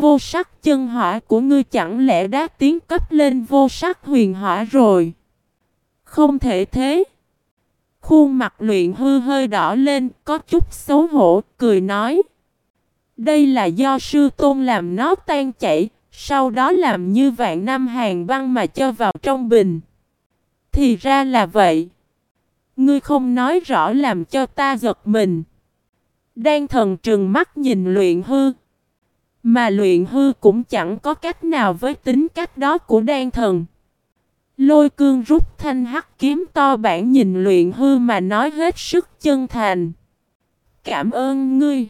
vô sắc chân hỏa của ngươi chẳng lẽ đã tiến cấp lên vô sắc huyền hỏa rồi? Không thể thế. Khuôn mặt luyện hư hơi đỏ lên, có chút xấu hổ, cười nói. Đây là do sư tôn làm nó tan chảy, sau đó làm như vạn năm hàng băng mà cho vào trong bình. Thì ra là vậy. Ngươi không nói rõ làm cho ta giật mình. Đan thần trừng mắt nhìn luyện hư. Mà luyện hư cũng chẳng có cách nào với tính cách đó của đan thần. Lôi cương rút thanh hắc kiếm to bản nhìn luyện hư mà nói hết sức chân thành. Cảm ơn ngươi.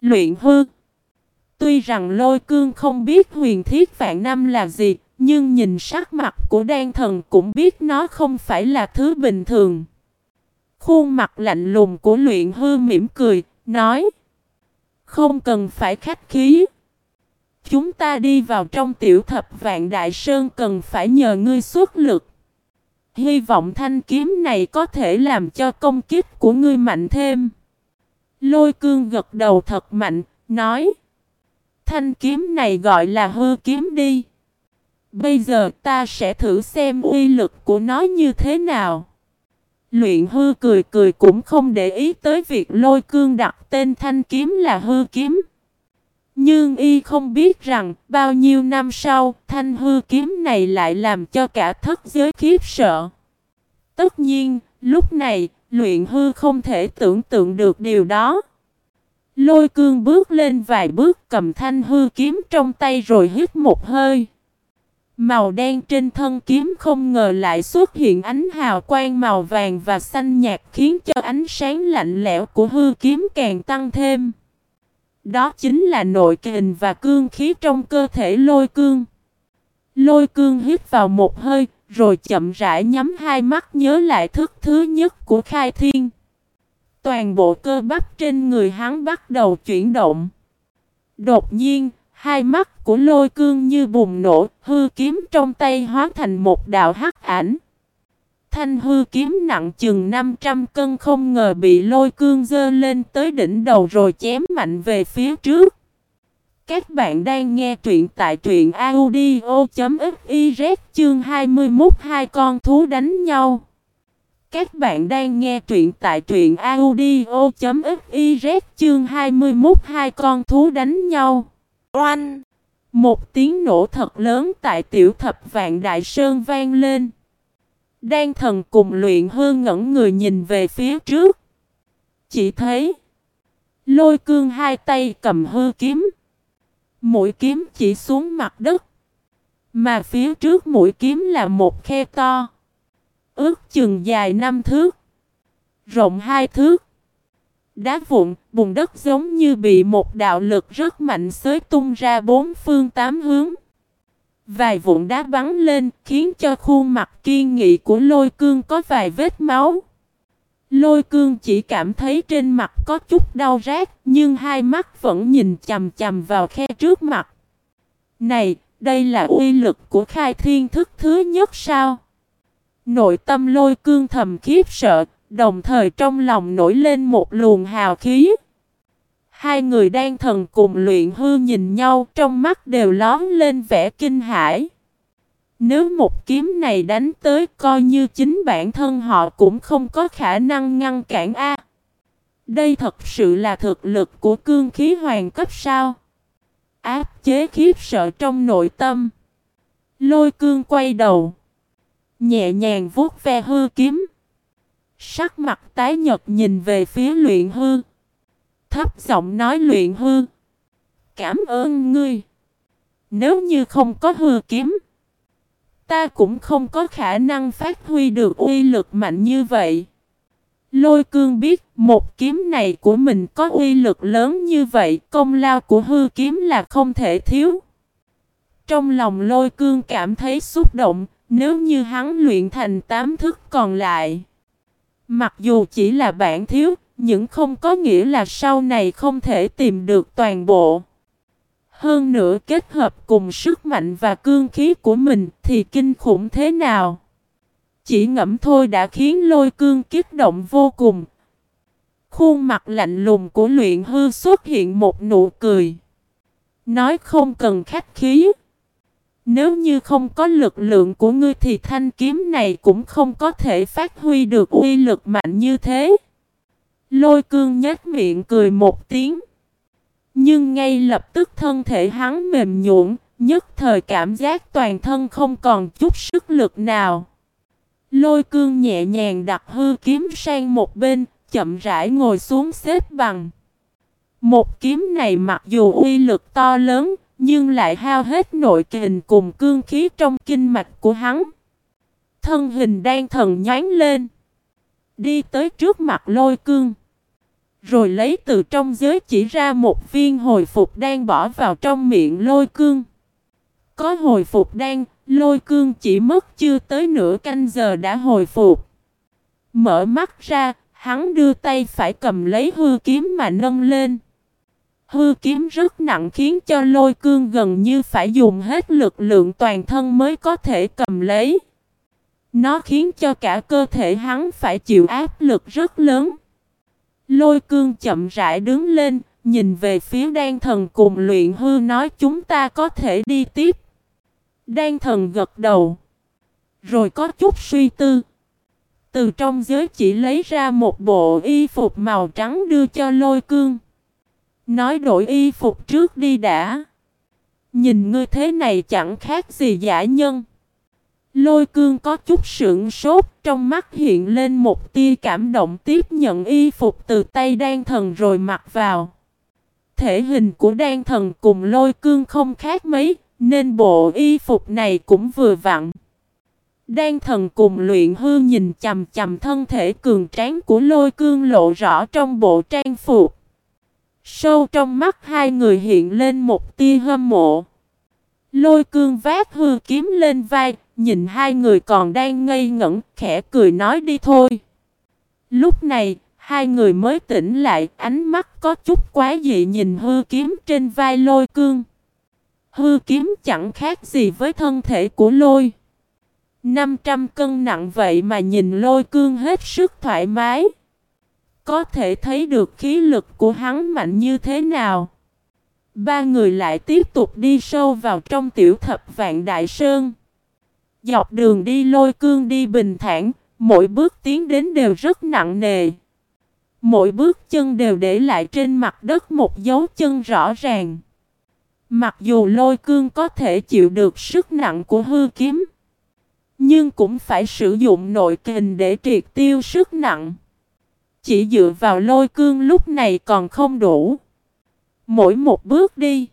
Luyện hư. Tuy rằng lôi cương không biết huyền thiết vạn năm là gì, nhưng nhìn sắc mặt của đan thần cũng biết nó không phải là thứ bình thường. Khuôn mặt lạnh lùng của luyện hư mỉm cười, nói không cần phải khách khí. Chúng ta đi vào trong tiểu thập vạn đại sơn cần phải nhờ ngươi xuất lực. Hy vọng thanh kiếm này có thể làm cho công kích của ngươi mạnh thêm. Lôi cương gật đầu thật mạnh, nói Thanh kiếm này gọi là hư kiếm đi. Bây giờ ta sẽ thử xem uy lực của nó như thế nào. Luyện hư cười cười cũng không để ý tới việc lôi cương đặt tên thanh kiếm là hư kiếm. Nhưng y không biết rằng bao nhiêu năm sau thanh hư kiếm này lại làm cho cả thất giới khiếp sợ. Tất nhiên, lúc này, luyện hư không thể tưởng tượng được điều đó. Lôi cương bước lên vài bước cầm thanh hư kiếm trong tay rồi hít một hơi. Màu đen trên thân kiếm không ngờ lại xuất hiện ánh hào quang màu vàng và xanh nhạt khiến cho ánh sáng lạnh lẽo của hư kiếm càng tăng thêm. Đó chính là nội kình và cương khí trong cơ thể lôi cương. Lôi cương hít vào một hơi, rồi chậm rãi nhắm hai mắt nhớ lại thức thứ nhất của khai thiên. Toàn bộ cơ bắp trên người hắn bắt đầu chuyển động. Đột nhiên, hai mắt của lôi cương như bùng nổ, hư kiếm trong tay hóa thành một đạo hắc ảnh. Thanh hư kiếm nặng chừng 500 cân không ngờ bị lôi cương dơ lên tới đỉnh đầu rồi chém mạnh về phía trước. Các bạn đang nghe truyện tại truyện audio.fiz chương 21 hai con thú đánh nhau. Các bạn đang nghe truyện tại truyện audio.fiz chương 21 hai con thú đánh nhau. Oanh! Một tiếng nổ thật lớn tại tiểu thập vạn đại sơn vang lên. Đan thần cùng luyện hư ngẩn người nhìn về phía trước. Chỉ thấy, lôi cương hai tay cầm hư kiếm. Mũi kiếm chỉ xuống mặt đất. Mà phía trước mũi kiếm là một khe to. Ước chừng dài năm thước. Rộng hai thước. Đá vụn, bùn đất giống như bị một đạo lực rất mạnh xới tung ra bốn phương tám hướng. Vài vụn đá bắn lên khiến cho khuôn mặt kiên nghị của lôi cương có vài vết máu. Lôi cương chỉ cảm thấy trên mặt có chút đau rát nhưng hai mắt vẫn nhìn chầm chầm vào khe trước mặt. Này, đây là uy lực của khai thiên thức thứ nhất sao? Nội tâm lôi cương thầm khiếp sợ, đồng thời trong lòng nổi lên một luồng hào khí. Hai người đang thần cùng luyện hư nhìn nhau, trong mắt đều lón lên vẻ kinh hãi. Nếu một kiếm này đánh tới, coi như chính bản thân họ cũng không có khả năng ngăn cản A. Đây thật sự là thực lực của cương khí hoàng cấp sao. Áp chế khiếp sợ trong nội tâm. Lôi cương quay đầu. Nhẹ nhàng vuốt ve hư kiếm. Sắc mặt tái nhật nhìn về phía luyện hư thấp giọng nói luyện hư. Cảm ơn ngươi. Nếu như không có hư kiếm, ta cũng không có khả năng phát huy được uy lực mạnh như vậy. Lôi cương biết một kiếm này của mình có uy lực lớn như vậy, công lao của hư kiếm là không thể thiếu. Trong lòng lôi cương cảm thấy xúc động, nếu như hắn luyện thành tám thức còn lại. Mặc dù chỉ là bản thiếu, nhưng không có nghĩa là sau này không thể tìm được toàn bộ. Hơn nữa kết hợp cùng sức mạnh và cương khí của mình thì kinh khủng thế nào. Chỉ ngẫm thôi đã khiến lôi cương kích động vô cùng. Khuôn mặt lạnh lùng của luyện hư xuất hiện một nụ cười. Nói không cần khách khí. Nếu như không có lực lượng của ngươi thì thanh kiếm này cũng không có thể phát huy được uy lực mạnh như thế. Lôi cương nhếch miệng cười một tiếng. Nhưng ngay lập tức thân thể hắn mềm nhũn, nhất thời cảm giác toàn thân không còn chút sức lực nào. Lôi cương nhẹ nhàng đặt hư kiếm sang một bên, chậm rãi ngồi xuống xếp bằng. Một kiếm này mặc dù uy lực to lớn, nhưng lại hao hết nội kình cùng cương khí trong kinh mạch của hắn. Thân hình đang thần nhánh lên. Đi tới trước mặt lôi cương. Rồi lấy từ trong giới chỉ ra một viên hồi phục đang bỏ vào trong miệng lôi cương. Có hồi phục đang, lôi cương chỉ mất chưa tới nửa canh giờ đã hồi phục. Mở mắt ra, hắn đưa tay phải cầm lấy hư kiếm mà nâng lên. Hư kiếm rất nặng khiến cho lôi cương gần như phải dùng hết lực lượng toàn thân mới có thể cầm lấy. Nó khiến cho cả cơ thể hắn phải chịu áp lực rất lớn. Lôi cương chậm rãi đứng lên, nhìn về phía đan thần cùng luyện hư nói chúng ta có thể đi tiếp. Đan thần gật đầu. Rồi có chút suy tư. Từ trong giới chỉ lấy ra một bộ y phục màu trắng đưa cho lôi cương. Nói đổi y phục trước đi đã. Nhìn ngươi thế này chẳng khác gì giả nhân. Lôi cương có chút sượng sốt, trong mắt hiện lên một tia cảm động tiếp nhận y phục từ tay đan thần rồi mặc vào. Thể hình của đan thần cùng lôi cương không khác mấy, nên bộ y phục này cũng vừa vặn. Đan thần cùng luyện hư nhìn chầm chầm thân thể cường tráng của lôi cương lộ rõ trong bộ trang phục. Sâu trong mắt hai người hiện lên một tia hâm mộ. Lôi cương vác hư kiếm lên vai, nhìn hai người còn đang ngây ngẩn, khẽ cười nói đi thôi. Lúc này, hai người mới tỉnh lại, ánh mắt có chút quá dị nhìn hư kiếm trên vai lôi cương. Hư kiếm chẳng khác gì với thân thể của lôi. 500 cân nặng vậy mà nhìn lôi cương hết sức thoải mái. Có thể thấy được khí lực của hắn mạnh như thế nào. Ba người lại tiếp tục đi sâu vào trong tiểu thập vạn đại sơn. Dọc đường đi lôi cương đi bình thản, mỗi bước tiến đến đều rất nặng nề. Mỗi bước chân đều để lại trên mặt đất một dấu chân rõ ràng. Mặc dù lôi cương có thể chịu được sức nặng của hư kiếm, nhưng cũng phải sử dụng nội kình để triệt tiêu sức nặng. Chỉ dựa vào lôi cương lúc này còn không đủ. Mỗi một bước đi,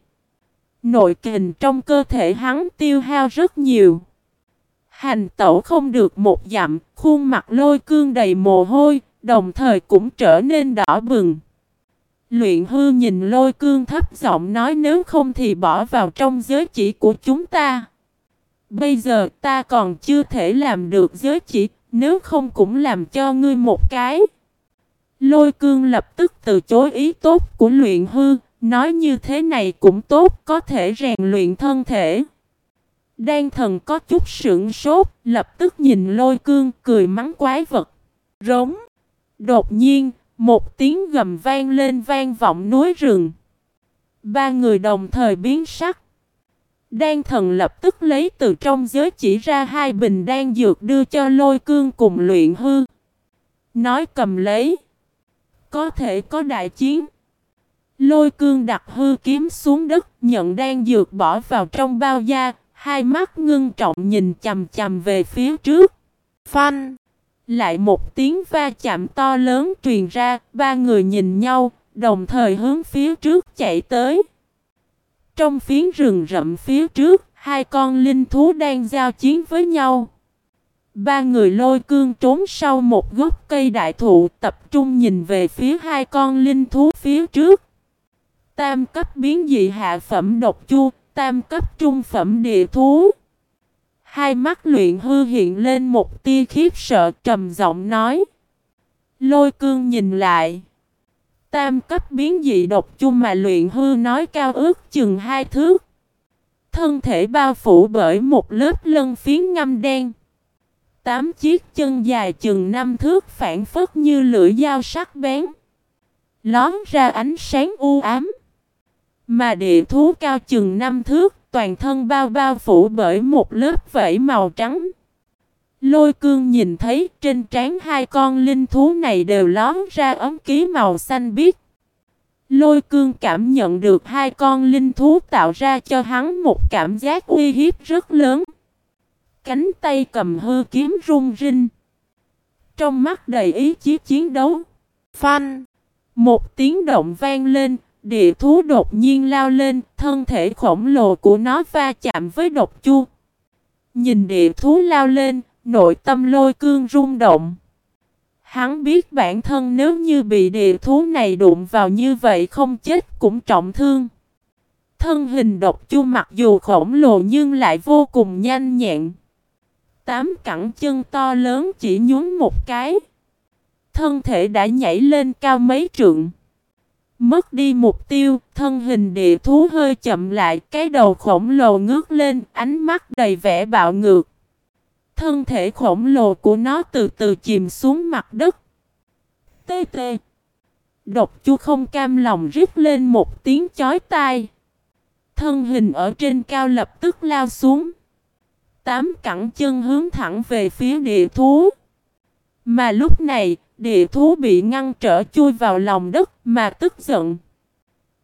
nội kình trong cơ thể hắn tiêu hao rất nhiều. Hành tẩu không được một dặm, khuôn mặt lôi cương đầy mồ hôi, đồng thời cũng trở nên đỏ bừng. Luyện hư nhìn lôi cương thấp giọng nói nếu không thì bỏ vào trong giới chỉ của chúng ta. Bây giờ ta còn chưa thể làm được giới chỉ, nếu không cũng làm cho ngươi một cái. Lôi cương lập tức từ chối ý tốt của luyện hư, nói như thế này cũng tốt, có thể rèn luyện thân thể. Đan thần có chút sững sốt, lập tức nhìn lôi cương cười mắng quái vật. Rống. Đột nhiên, một tiếng gầm vang lên vang vọng núi rừng. Ba người đồng thời biến sắc. Đan thần lập tức lấy từ trong giới chỉ ra hai bình đan dược đưa cho lôi cương cùng luyện hư. Nói cầm lấy. Có thể có đại chiến. Lôi cương đặt hư kiếm xuống đất, nhận đan dược bỏ vào trong bao da, hai mắt ngưng trọng nhìn chầm chầm về phía trước. Phanh! Lại một tiếng va chạm to lớn truyền ra, ba người nhìn nhau, đồng thời hướng phía trước chạy tới. Trong phiến rừng rậm phía trước, hai con linh thú đang giao chiến với nhau. Ba người lôi cương trốn sau một gốc cây đại thụ tập trung nhìn về phía hai con linh thú phía trước. Tam cấp biến dị hạ phẩm độc chu, tam cấp trung phẩm địa thú. Hai mắt luyện hư hiện lên một tia khiếp sợ trầm giọng nói. Lôi cương nhìn lại. Tam cấp biến dị độc chung mà luyện hư nói cao ước chừng hai thước. Thân thể bao phủ bởi một lớp lân phiến ngâm đen. Tám chiếc chân dài chừng năm thước phản phất như lưỡi dao sắc bén. Lón ra ánh sáng u ám. Mà địa thú cao chừng năm thước, toàn thân bao bao phủ bởi một lớp vảy màu trắng. Lôi cương nhìn thấy trên trán hai con linh thú này đều lón ra ấm ký màu xanh biếc. Lôi cương cảm nhận được hai con linh thú tạo ra cho hắn một cảm giác uy hiếp rất lớn. Cánh tay cầm hư kiếm rung rinh. Trong mắt đầy ý chí chiến đấu. Phanh! Một tiếng động vang lên, địa thú đột nhiên lao lên, thân thể khổng lồ của nó va chạm với độc chu. Nhìn địa thú lao lên, nội tâm lôi cương rung động. Hắn biết bản thân nếu như bị địa thú này đụng vào như vậy không chết cũng trọng thương. Thân hình độc chu mặc dù khổng lồ nhưng lại vô cùng nhanh nhẹn. Tám cẳng chân to lớn chỉ nhún một cái. Thân thể đã nhảy lên cao mấy trượng. Mất đi mục tiêu, thân hình địa thú hơi chậm lại, cái đầu khổng lồ ngước lên, ánh mắt đầy vẻ bạo ngược. Thân thể khổng lồ của nó từ từ chìm xuống mặt đất. Tê tê. Độc chu không cam lòng rít lên một tiếng chói tai. Thân hình ở trên cao lập tức lao xuống. Tám cẳng chân hướng thẳng về phía địa thú. Mà lúc này, địa thú bị ngăn trở chui vào lòng đất mà tức giận.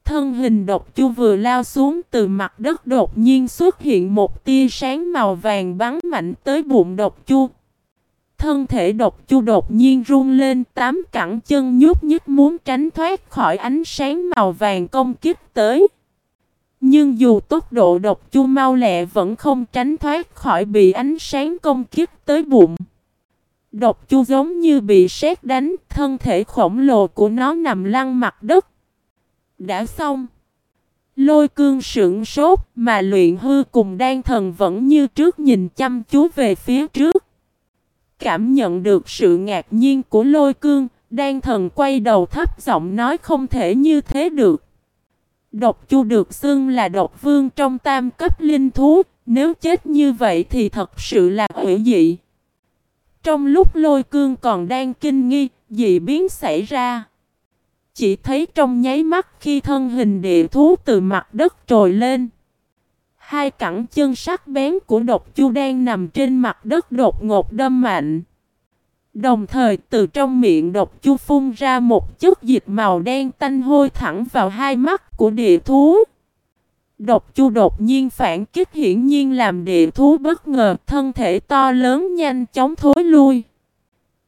Thân hình độc chu vừa lao xuống từ mặt đất đột nhiên xuất hiện một tia sáng màu vàng bắn mạnh tới bụng độc chu. Thân thể độc chu đột nhiên run lên tám cẳng chân nhúc nhích muốn tránh thoát khỏi ánh sáng màu vàng công kích tới. Nhưng dù tốc độ độc chu mau lẹ vẫn không tránh thoát khỏi bị ánh sáng công kích tới bụng. Độc chu giống như bị sét đánh, thân thể khổng lồ của nó nằm lăn mặt đất. Đã xong. Lôi cương sững sốt mà luyện hư cùng đan thần vẫn như trước nhìn chăm chú về phía trước. Cảm nhận được sự ngạc nhiên của lôi cương, đan thần quay đầu thấp giọng nói không thể như thế được. Độc chu được xưng là độc vương trong tam cấp linh thú, nếu chết như vậy thì thật sự là hủy dị. Trong lúc lôi cương còn đang kinh nghi, dị biến xảy ra. Chỉ thấy trong nháy mắt khi thân hình địa thú từ mặt đất trồi lên. Hai cẳng chân sắc bén của độc chu đang nằm trên mặt đất đột ngột đâm mạnh. Đồng thời từ trong miệng độc chu phun ra một chất dịch màu đen tanh hôi thẳng vào hai mắt của địa thú. Độc chu đột nhiên phản kích hiển nhiên làm địa thú bất ngờ thân thể to lớn nhanh chóng thối lui.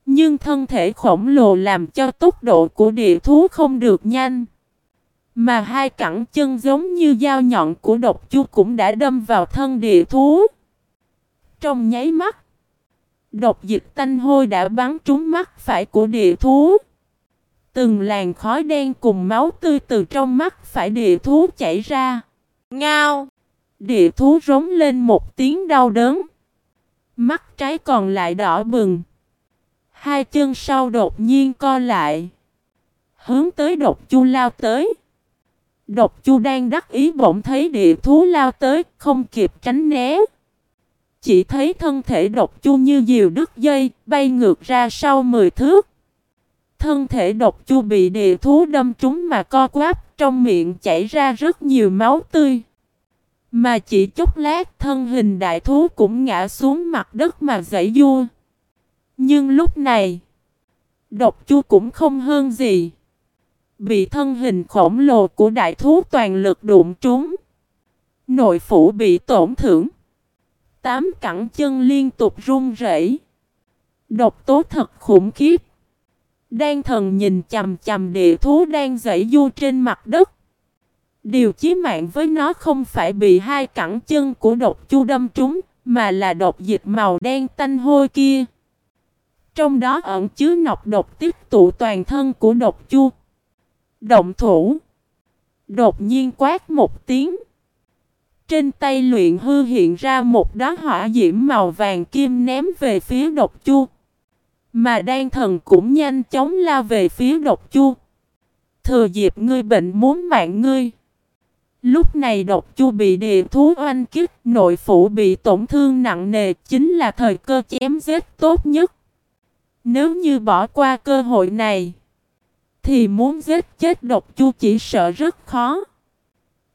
Nhưng thân thể khổng lồ làm cho tốc độ của địa thú không được nhanh. Mà hai cẳng chân giống như dao nhọn của độc chu cũng đã đâm vào thân địa thú. Trong nháy mắt, độc dịch tanh hôi đã bắn trúng mắt phải của địa thú. Từng làn khói đen cùng máu tươi từ trong mắt phải địa thú chảy ra. Ngao! Địa thú rống lên một tiếng đau đớn. Mắt trái còn lại đỏ bừng. Hai chân sau đột nhiên co lại. Hướng tới độc chu lao tới. Độc chu đang đắc ý bỗng thấy địa thú lao tới, không kịp tránh né. Chỉ thấy thân thể độc chu như diều đứt dây, bay ngược ra sau 10 thước. Thân thể độc chu bị địa thú đâm trúng mà co quắp, trong miệng chảy ra rất nhiều máu tươi. Mà chỉ chốc lát thân hình đại thú cũng ngã xuống mặt đất mà dãy vua. Nhưng lúc này, độc chu cũng không hơn gì. Bị thân hình khổng lồ của đại thú toàn lực đụng trúng. Nội phủ bị tổn thương. Tám cẳng chân liên tục run rẩy. Độc tố thật khủng khiếp. Đan thần nhìn chầm chầm địa thú đang dãy du trên mặt đất. Điều chí mạng với nó không phải bị hai cẳng chân của độc chu đâm trúng, mà là độc dịch màu đen tanh hôi kia. Trong đó ẩn chứa nọc độc tích tụ toàn thân của độc chu. Động thủ. Đột nhiên quát một tiếng. Trên tay luyện hư hiện ra một đóa hỏa diễm màu vàng kim ném về phía độc chu. Mà đan thần cũng nhanh chóng la về phía độc chu. Thừa dịp ngươi bệnh muốn mạng ngươi. Lúc này độc chu bị địa thú oanh kích, nội phủ bị tổn thương nặng nề chính là thời cơ chém giết tốt nhất. Nếu như bỏ qua cơ hội này, thì muốn giết chết độc chu chỉ sợ rất khó.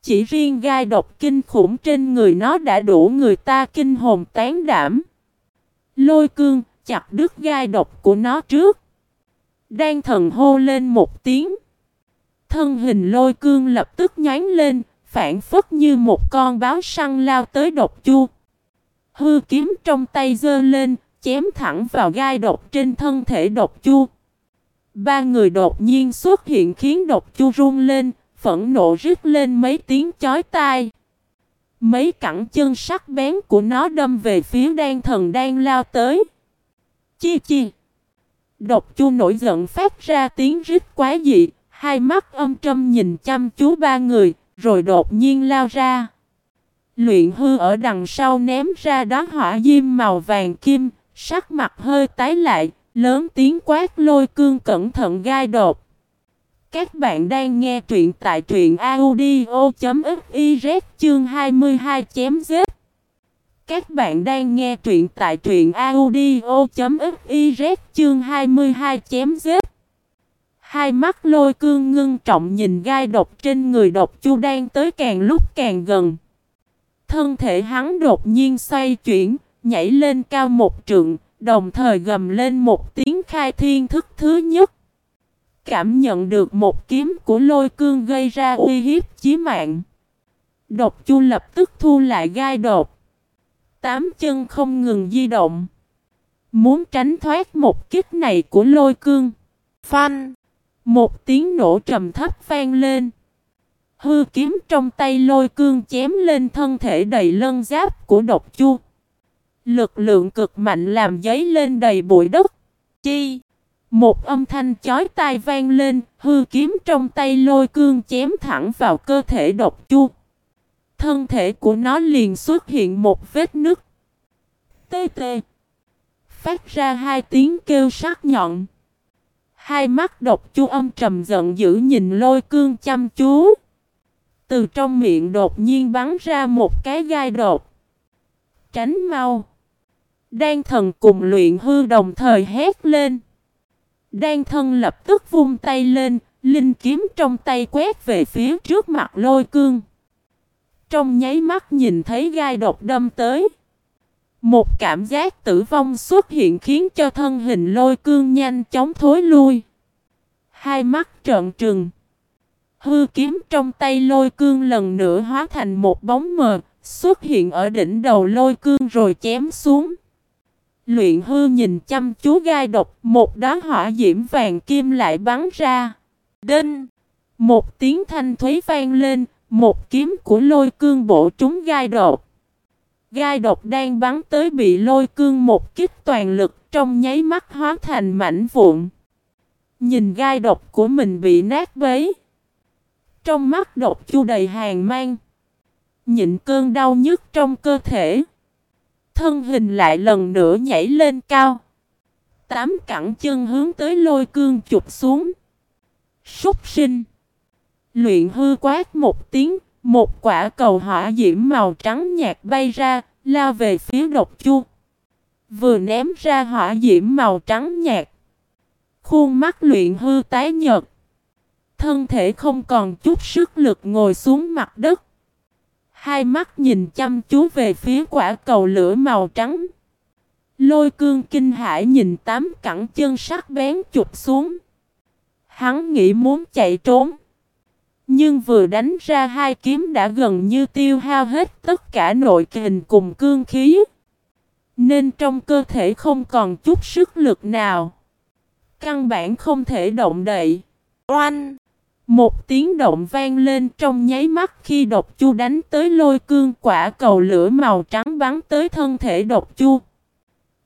Chỉ riêng gai độc kinh khủng trên người nó đã đủ người ta kinh hồn tán đảm. Lôi cương chặt đứt gai độc của nó trước. Đang thần hô lên một tiếng. Thân hình lôi cương lập tức nhánh lên, phản phất như một con báo săn lao tới độc chu. Hư kiếm trong tay giơ lên, chém thẳng vào gai độc trên thân thể độc chu. Ba người đột nhiên xuất hiện khiến độc chu run lên, phẫn nộ rít lên mấy tiếng chói tai. Mấy cẳng chân sắc bén của nó đâm về phía đan thần đang lao tới. Chi chi. Độc chu nổi giận phát ra tiếng rít quá dị, hai mắt âm trâm nhìn chăm chú ba người, rồi đột nhiên lao ra. Luyện hư ở đằng sau ném ra đó hỏa diêm màu vàng kim, sắc mặt hơi tái lại, lớn tiếng quát lôi cương cẩn thận gai đột. Các bạn đang nghe truyện tại truyện audio.fiz chương 22 chém giết. Các bạn đang nghe truyện tại truyện audio.fiz chương 22 chém giết. Hai mắt lôi cương ngưng trọng nhìn gai độc trên người độc chu đang tới càng lúc càng gần. Thân thể hắn đột nhiên xoay chuyển, nhảy lên cao một trượng, đồng thời gầm lên một tiếng khai thiên thức thứ nhất. Cảm nhận được một kiếm của lôi cương gây ra uy hiếp chí mạng. Độc chu lập tức thu lại gai đột. Tám chân không ngừng di động. Muốn tránh thoát một kích này của lôi cương. Phanh. Một tiếng nổ trầm thấp vang lên. Hư kiếm trong tay lôi cương chém lên thân thể đầy lân giáp của độc chu. Lực lượng cực mạnh làm giấy lên đầy bụi đất. Chi? Một âm thanh chói tai vang lên, hư kiếm trong tay lôi cương chém thẳng vào cơ thể độc chu. Thân thể của nó liền xuất hiện một vết nứt. Tê tê. Phát ra hai tiếng kêu sắc nhọn. Hai mắt độc chu âm trầm giận dữ nhìn lôi cương chăm chú. Từ trong miệng đột nhiên bắn ra một cái gai đột. Tránh mau. đang thần cùng luyện hư đồng thời hét lên. Đan thân lập tức vung tay lên, linh kiếm trong tay quét về phía trước mặt lôi cương. Trong nháy mắt nhìn thấy gai độc đâm tới. Một cảm giác tử vong xuất hiện khiến cho thân hình lôi cương nhanh chóng thối lui. Hai mắt trợn trừng. Hư kiếm trong tay lôi cương lần nữa hóa thành một bóng mờ, xuất hiện ở đỉnh đầu lôi cương rồi chém xuống. Luyện hư nhìn chăm chú gai độc, một đá hỏa diễm vàng kim lại bắn ra. Đinh! Một tiếng thanh thuế vang lên, một kiếm của lôi cương bổ trúng gai độc. Gai độc đang bắn tới bị lôi cương một kích toàn lực trong nháy mắt hóa thành mảnh vụn. Nhìn gai độc của mình bị nát bấy. Trong mắt độc chu đầy hàng mang. Nhịn cơn đau nhức trong cơ thể. Thân hình lại lần nữa nhảy lên cao. Tám cẳng chân hướng tới lôi cương chụp xuống. Súc sinh. Luyện hư quát một tiếng. Một quả cầu hỏa diễm màu trắng nhạt bay ra. Lao về phía độc chu. Vừa ném ra hỏa diễm màu trắng nhạt. Khuôn mắt luyện hư tái nhợt. Thân thể không còn chút sức lực ngồi xuống mặt đất. Hai mắt nhìn chăm chú về phía quả cầu lửa màu trắng. Lôi cương kinh hãi nhìn tám cẳng chân sắc bén chụp xuống. Hắn nghĩ muốn chạy trốn. Nhưng vừa đánh ra hai kiếm đã gần như tiêu hao hết tất cả nội kình cùng cương khí. Nên trong cơ thể không còn chút sức lực nào. Căn bản không thể động đậy. Oanh! Một tiếng động vang lên trong nháy mắt khi độc chu đánh tới lôi cương quả cầu lửa màu trắng bắn tới thân thể độc chu.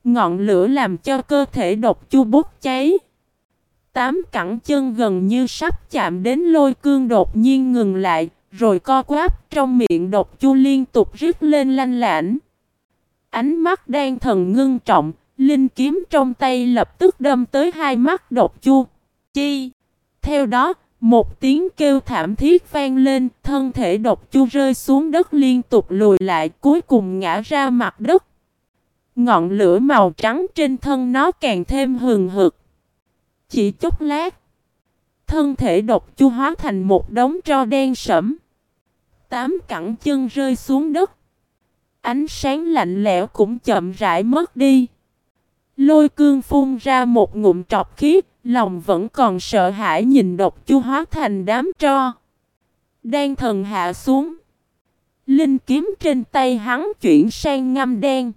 Ngọn lửa làm cho cơ thể độc chu bốc cháy. Tám cẳng chân gần như sắp chạm đến lôi cương đột nhiên ngừng lại, rồi co quáp trong miệng độc chu liên tục rít lên lanh lãnh. Ánh mắt đang thần ngưng trọng, linh kiếm trong tay lập tức đâm tới hai mắt độc chu. Chi? Theo đó, một tiếng kêu thảm thiết vang lên, thân thể độc chu rơi xuống đất liên tục lùi lại cuối cùng ngã ra mặt đất. Ngọn lửa màu trắng trên thân nó càng thêm hừng hực. Chỉ chút lát, thân thể độc chu hóa thành một đống tro đen sẫm. tám cẳng chân rơi xuống đất. Ánh sáng lạnh lẽo cũng chậm rãi mất đi. Lôi cương phun ra một ngụm trọc khí, lòng vẫn còn sợ hãi nhìn độc chu hóa thành đám tro. Đan thần hạ xuống. Linh kiếm trên tay hắn chuyển sang ngâm đen.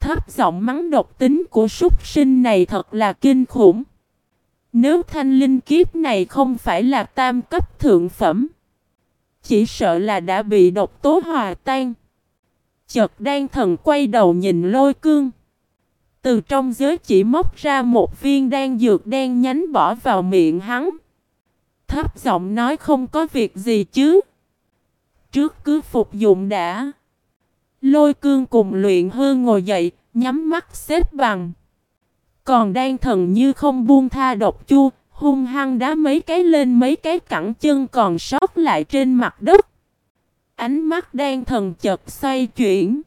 Thấp giọng mắng độc tính của súc sinh này thật là kinh khủng. Nếu thanh linh kiếp này không phải là tam cấp thượng phẩm. Chỉ sợ là đã bị độc tố hòa tan. Chợt đan thần quay đầu nhìn lôi cương. Từ trong giới chỉ móc ra một viên đan dược đen nhánh bỏ vào miệng hắn. Thấp giọng nói không có việc gì chứ. Trước cứ phục dụng đã. Lôi cương cùng luyện hư ngồi dậy, nhắm mắt xếp bằng. Còn đan thần như không buông tha độc chu, hung hăng đá mấy cái lên mấy cái cẳng chân còn sót lại trên mặt đất. Ánh mắt đan thần chợt xoay chuyển.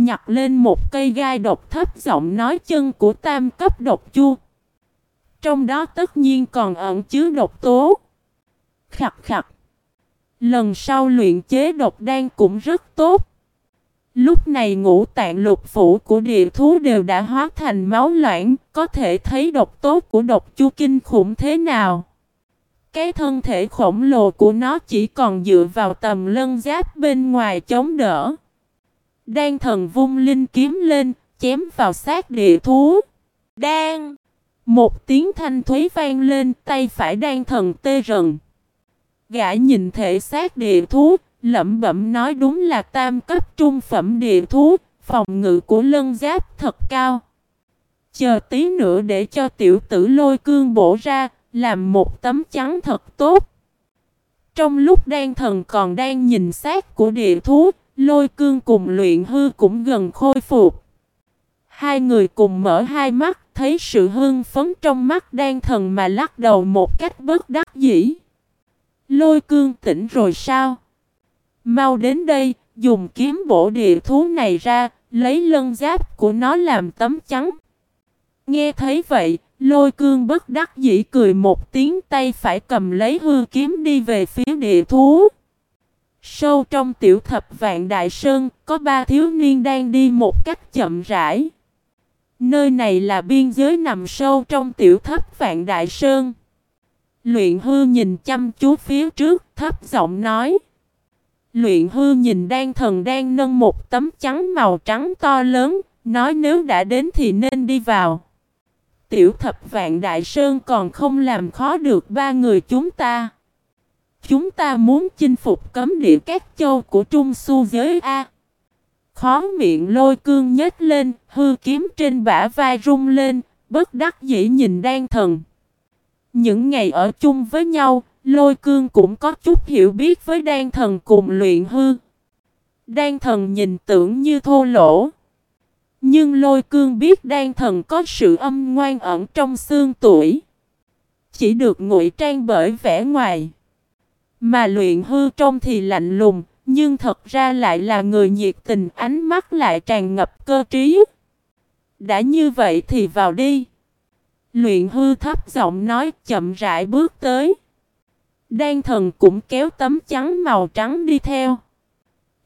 Nhặt lên một cây gai độc thấp giọng nói chân của tam cấp độc chu. Trong đó tất nhiên còn ẩn chứa độc tố. Khặt khặt. Lần sau luyện chế độc đan cũng rất tốt. Lúc này ngũ tạng lục phủ của địa thú đều đã hóa thành máu loãng, có thể thấy độc tố của độc chu kinh khủng thế nào. Cái thân thể khổng lồ của nó chỉ còn dựa vào tầm lân giáp bên ngoài chống đỡ. Đan thần vung linh kiếm lên, chém vào xác địa thú. Đan! Một tiếng thanh thúy vang lên, tay phải đan thần tê rần. Gã nhìn thể xác địa thú, lẩm bẩm nói đúng là tam cấp trung phẩm địa thú, phòng ngự của lân giáp thật cao. Chờ tí nữa để cho tiểu tử lôi cương bổ ra, làm một tấm chắn thật tốt. Trong lúc đan thần còn đang nhìn xác của địa thú, lôi cương cùng luyện hư cũng gần khôi phục. Hai người cùng mở hai mắt, thấy sự hưng phấn trong mắt đang thần mà lắc đầu một cách bất đắc dĩ. Lôi cương tỉnh rồi sao? Mau đến đây, dùng kiếm bổ địa thú này ra, lấy lân giáp của nó làm tấm chắn. Nghe thấy vậy, lôi cương bất đắc dĩ cười một tiếng tay phải cầm lấy hư kiếm đi về phía địa thú. Sâu trong tiểu thập vạn đại sơn, có ba thiếu niên đang đi một cách chậm rãi. Nơi này là biên giới nằm sâu trong tiểu thấp vạn đại sơn. Luyện hư nhìn chăm chú phía trước, thấp giọng nói. Luyện hư nhìn đan thần đang nâng một tấm trắng màu trắng to lớn, nói nếu đã đến thì nên đi vào. Tiểu thập vạn đại sơn còn không làm khó được ba người chúng ta. Chúng ta muốn chinh phục cấm địa các châu của trung su giới A. Khó miệng lôi cương nhếch lên, hư kiếm trên bả vai rung lên, bất đắc dĩ nhìn đan thần. Những ngày ở chung với nhau, lôi cương cũng có chút hiểu biết với đan thần cùng luyện hư. Đan thần nhìn tưởng như thô lỗ. Nhưng lôi cương biết đan thần có sự âm ngoan ẩn trong xương tuổi. Chỉ được ngụy trang bởi vẻ ngoài. Mà luyện hư trong thì lạnh lùng, nhưng thật ra lại là người nhiệt tình ánh mắt lại tràn ngập cơ trí. Đã như vậy thì vào đi. Luyện hư thấp giọng nói chậm rãi bước tới. Đan thần cũng kéo tấm trắng màu trắng đi theo.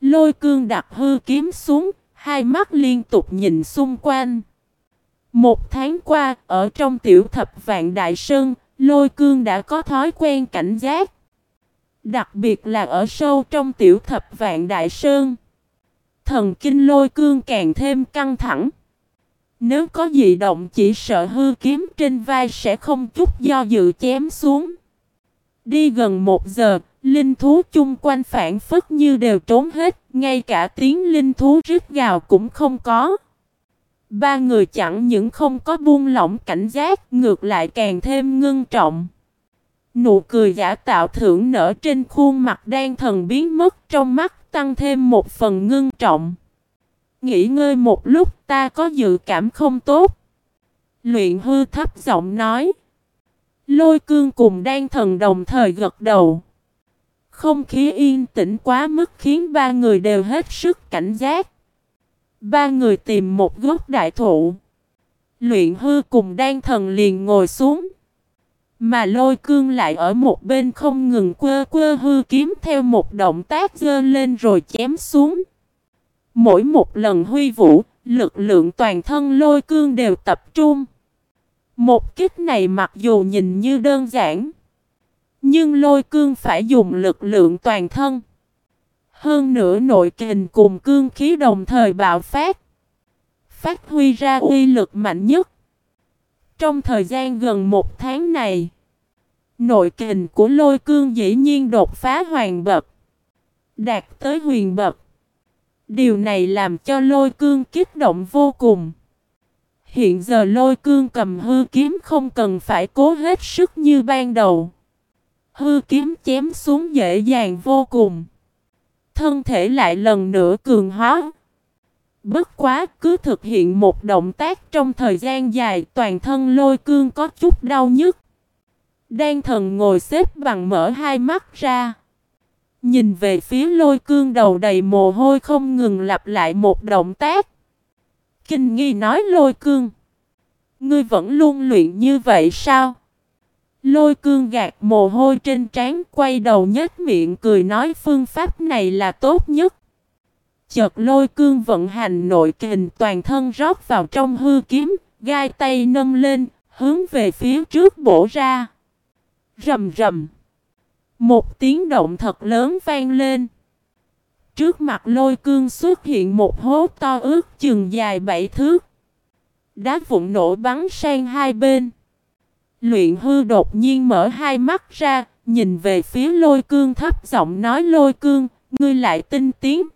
Lôi cương đặt hư kiếm xuống, hai mắt liên tục nhìn xung quanh. Một tháng qua, ở trong tiểu thập vạn đại sơn, lôi cương đã có thói quen cảnh giác. Đặc biệt là ở sâu trong tiểu thập vạn đại sơn. Thần kinh lôi cương càng thêm căng thẳng. Nếu có gì động chỉ sợ hư kiếm trên vai sẽ không chút do dự chém xuống. Đi gần một giờ, linh thú chung quanh phản phất như đều trốn hết, ngay cả tiếng linh thú rít gào cũng không có. Ba người chẳng những không có buông lỏng cảnh giác, ngược lại càng thêm ngưng trọng. Nụ cười giả tạo thưởng nở trên khuôn mặt đang thần biến mất, trong mắt tăng thêm một phần ngưng trọng. Nghỉ ngơi một lúc, ta có dự cảm không tốt. Luyện hư thấp giọng nói. Lôi cương cùng đang thần đồng thời gật đầu. Không khí yên tĩnh quá mức khiến ba người đều hết sức cảnh giác. Ba người tìm một gốc đại thụ. Luyện hư cùng đan thần liền ngồi xuống. Mà lôi cương lại ở một bên không ngừng quơ quơ hư kiếm theo một động tác dơ lên rồi chém xuống. Mỗi một lần huy vũ, lực lượng toàn thân lôi cương đều tập trung. Một kích này mặc dù nhìn như đơn giản, nhưng lôi cương phải dùng lực lượng toàn thân. Hơn nữa nội kình cùng cương khí đồng thời bạo phát. Phát huy ra uy lực mạnh nhất. Trong thời gian gần một tháng này, nội kình của lôi cương dĩ nhiên đột phá hoàng bậc. Đạt tới huyền bậc. Điều này làm cho lôi cương kích động vô cùng. Hiện giờ lôi cương cầm hư kiếm không cần phải cố hết sức như ban đầu. Hư kiếm chém xuống dễ dàng vô cùng. Thân thể lại lần nữa cường hóa. Bất quá cứ thực hiện một động tác trong thời gian dài toàn thân lôi cương có chút đau nhức. Đan thần ngồi xếp bằng mở hai mắt ra. Nhìn về phía lôi cương đầu đầy mồ hôi không ngừng lặp lại một động tác. Kinh nghi nói lôi cương. Ngươi vẫn luôn luyện như vậy sao? Lôi cương gạt mồ hôi trên trán quay đầu nhếch miệng cười nói phương pháp này là tốt nhất. Chợt lôi cương vận hành nội kình toàn thân rót vào trong hư kiếm, gai tay nâng lên, hướng về phía trước bổ ra. Rầm rầm. Một tiếng động thật lớn vang lên. Trước mặt lôi cương xuất hiện một hố to ướt chừng dài bảy thước. Đá vụn nổ bắn sang hai bên. Luyện hư đột nhiên mở hai mắt ra, nhìn về phía lôi cương thấp giọng nói lôi cương, ngươi lại tinh tiếng.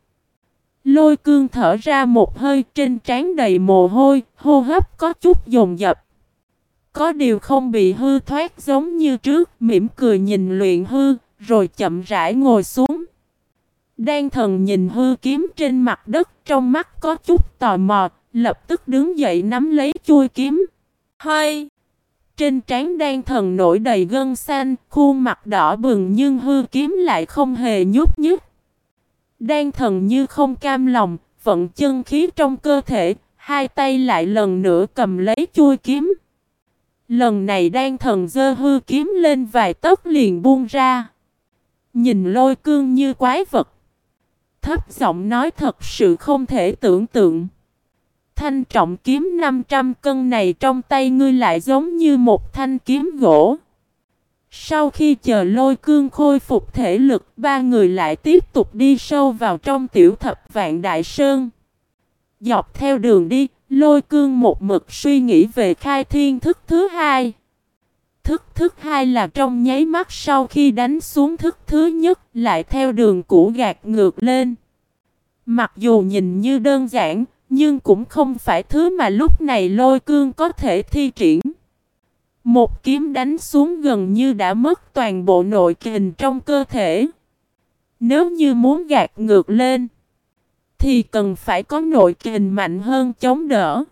Lôi cương thở ra một hơi trên trán đầy mồ hôi, hô hấp có chút dồn dập. Có điều không bị hư thoát giống như trước, mỉm cười nhìn luyện hư, rồi chậm rãi ngồi xuống. Đan thần nhìn hư kiếm trên mặt đất trong mắt có chút tò mò, lập tức đứng dậy nắm lấy chui kiếm. Hơi! Trên trán đan thần nổi đầy gân xanh, khuôn mặt đỏ bừng nhưng hư kiếm lại không hề nhúc nhích. Đan thần như không cam lòng, vận chân khí trong cơ thể, hai tay lại lần nữa cầm lấy chui kiếm. Lần này đang thần dơ hư kiếm lên vài tấc liền buông ra. Nhìn lôi cương như quái vật. Thấp giọng nói thật sự không thể tưởng tượng. Thanh trọng kiếm 500 cân này trong tay ngươi lại giống như một thanh kiếm gỗ. Sau khi chờ lôi cương khôi phục thể lực, ba người lại tiếp tục đi sâu vào trong tiểu thập vạn đại sơn. Dọc theo đường đi, lôi cương một mực suy nghĩ về khai thiên thức thứ hai. Thức thứ hai là trong nháy mắt sau khi đánh xuống thức thứ nhất lại theo đường cũ gạt ngược lên. Mặc dù nhìn như đơn giản, nhưng cũng không phải thứ mà lúc này lôi cương có thể thi triển. Một kiếm đánh xuống gần như đã mất toàn bộ nội kình trong cơ thể. Nếu như muốn gạt ngược lên, thì cần phải có nội kình mạnh hơn chống đỡ.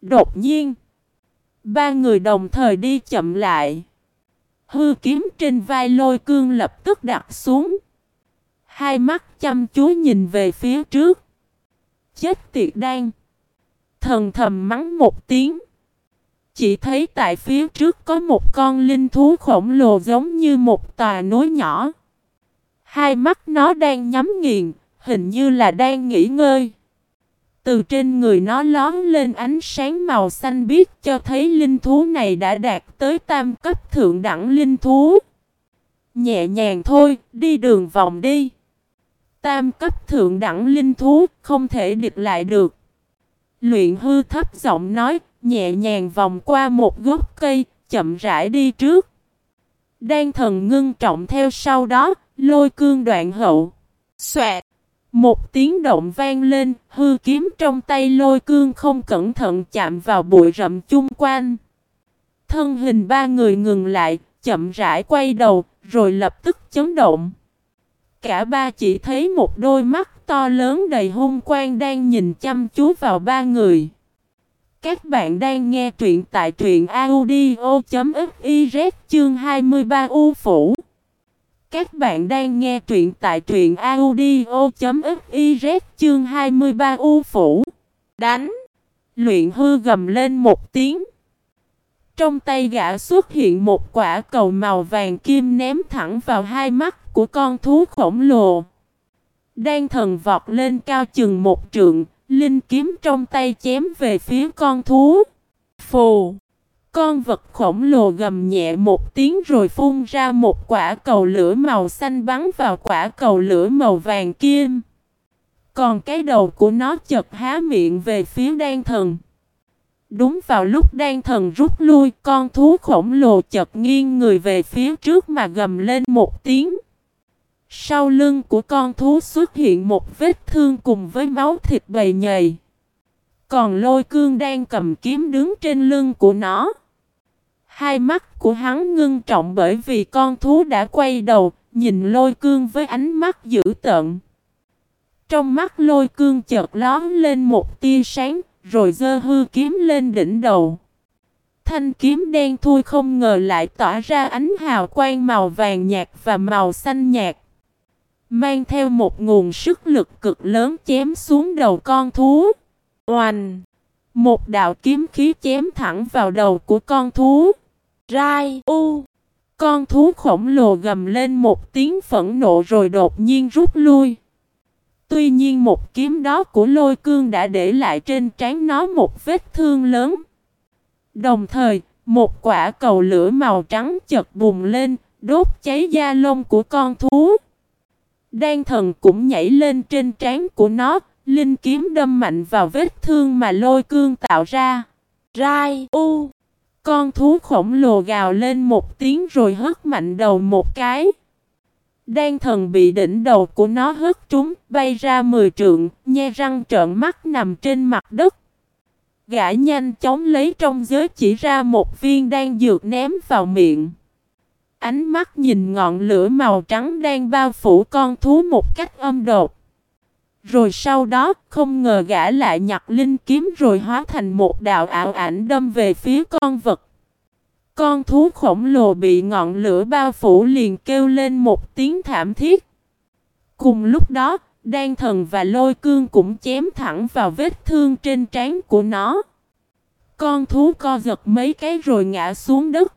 Đột nhiên, ba người đồng thời đi chậm lại. Hư kiếm trên vai lôi cương lập tức đặt xuống. Hai mắt chăm chú nhìn về phía trước. Chết tiệt đang. Thần thầm mắng một tiếng. Chỉ thấy tại phía trước có một con linh thú khổng lồ giống như một tòa núi nhỏ. Hai mắt nó đang nhắm nghiền, hình như là đang nghỉ ngơi. Từ trên người nó lón lên ánh sáng màu xanh biếc cho thấy linh thú này đã đạt tới tam cấp thượng đẳng linh thú. Nhẹ nhàng thôi, đi đường vòng đi. Tam cấp thượng đẳng linh thú không thể địch lại được. Luyện hư thấp giọng nói, nhẹ nhàng vòng qua một gốc cây, chậm rãi đi trước. Đan thần ngưng trọng theo sau đó, lôi cương đoạn hậu. Xoẹt! Một tiếng động vang lên, hư kiếm trong tay lôi cương không cẩn thận chạm vào bụi rậm chung quanh. Thân hình ba người ngừng lại, chậm rãi quay đầu, rồi lập tức chấn động. Cả ba chỉ thấy một đôi mắt to lớn đầy hung quang đang nhìn chăm chú vào ba người. Các bạn đang nghe truyện tại truyện audio.fiz chương 23 U Phủ. Các bạn đang nghe truyện tại truyện audio.fiz chương 23 U Phủ. Đánh! Luyện hư gầm lên một tiếng. Trong tay gã xuất hiện một quả cầu màu vàng kim ném thẳng vào hai mắt của con thú khổng lồ. đang thần vọt lên cao chừng một trượng, linh kiếm trong tay chém về phía con thú. Phù! Con vật khổng lồ gầm nhẹ một tiếng rồi phun ra một quả cầu lửa màu xanh bắn vào quả cầu lửa màu vàng kim. Còn cái đầu của nó chật há miệng về phía đan thần. Đúng vào lúc đan thần rút lui, con thú khổng lồ chật nghiêng người về phía trước mà gầm lên một tiếng. Sau lưng của con thú xuất hiện một vết thương cùng với máu thịt bầy nhầy. Còn lôi cương đang cầm kiếm đứng trên lưng của nó. Hai mắt của hắn ngưng trọng bởi vì con thú đã quay đầu, nhìn lôi cương với ánh mắt dữ tợn. Trong mắt lôi cương chợt lón lên một tia sáng, rồi dơ hư kiếm lên đỉnh đầu. Thanh kiếm đen thui không ngờ lại tỏa ra ánh hào quang màu vàng nhạt và màu xanh nhạt. Mang theo một nguồn sức lực cực lớn chém xuống đầu con thú. Oanh! Một đạo kiếm khí chém thẳng vào đầu của con thú. Rai u! Con thú khổng lồ gầm lên một tiếng phẫn nộ rồi đột nhiên rút lui. Tuy nhiên một kiếm đó của lôi cương đã để lại trên trán nó một vết thương lớn. Đồng thời, một quả cầu lửa màu trắng chật bùng lên, đốt cháy da lông của con thú. Đan thần cũng nhảy lên trên trán của nó, linh kiếm đâm mạnh vào vết thương mà lôi cương tạo ra. Rai u! Con thú khổng lồ gào lên một tiếng rồi hất mạnh đầu một cái. Đan thần bị đỉnh đầu của nó hất trúng, bay ra mười trượng, nhe răng trợn mắt nằm trên mặt đất. Gã nhanh chóng lấy trong giới chỉ ra một viên đan dược ném vào miệng. Ánh mắt nhìn ngọn lửa màu trắng đang bao phủ con thú một cách âm đột. Rồi sau đó, không ngờ gã lại nhặt linh kiếm rồi hóa thành một đạo ảo ảnh đâm về phía con vật. Con thú khổng lồ bị ngọn lửa bao phủ liền kêu lên một tiếng thảm thiết. Cùng lúc đó, đan thần và lôi cương cũng chém thẳng vào vết thương trên trán của nó. Con thú co giật mấy cái rồi ngã xuống đất.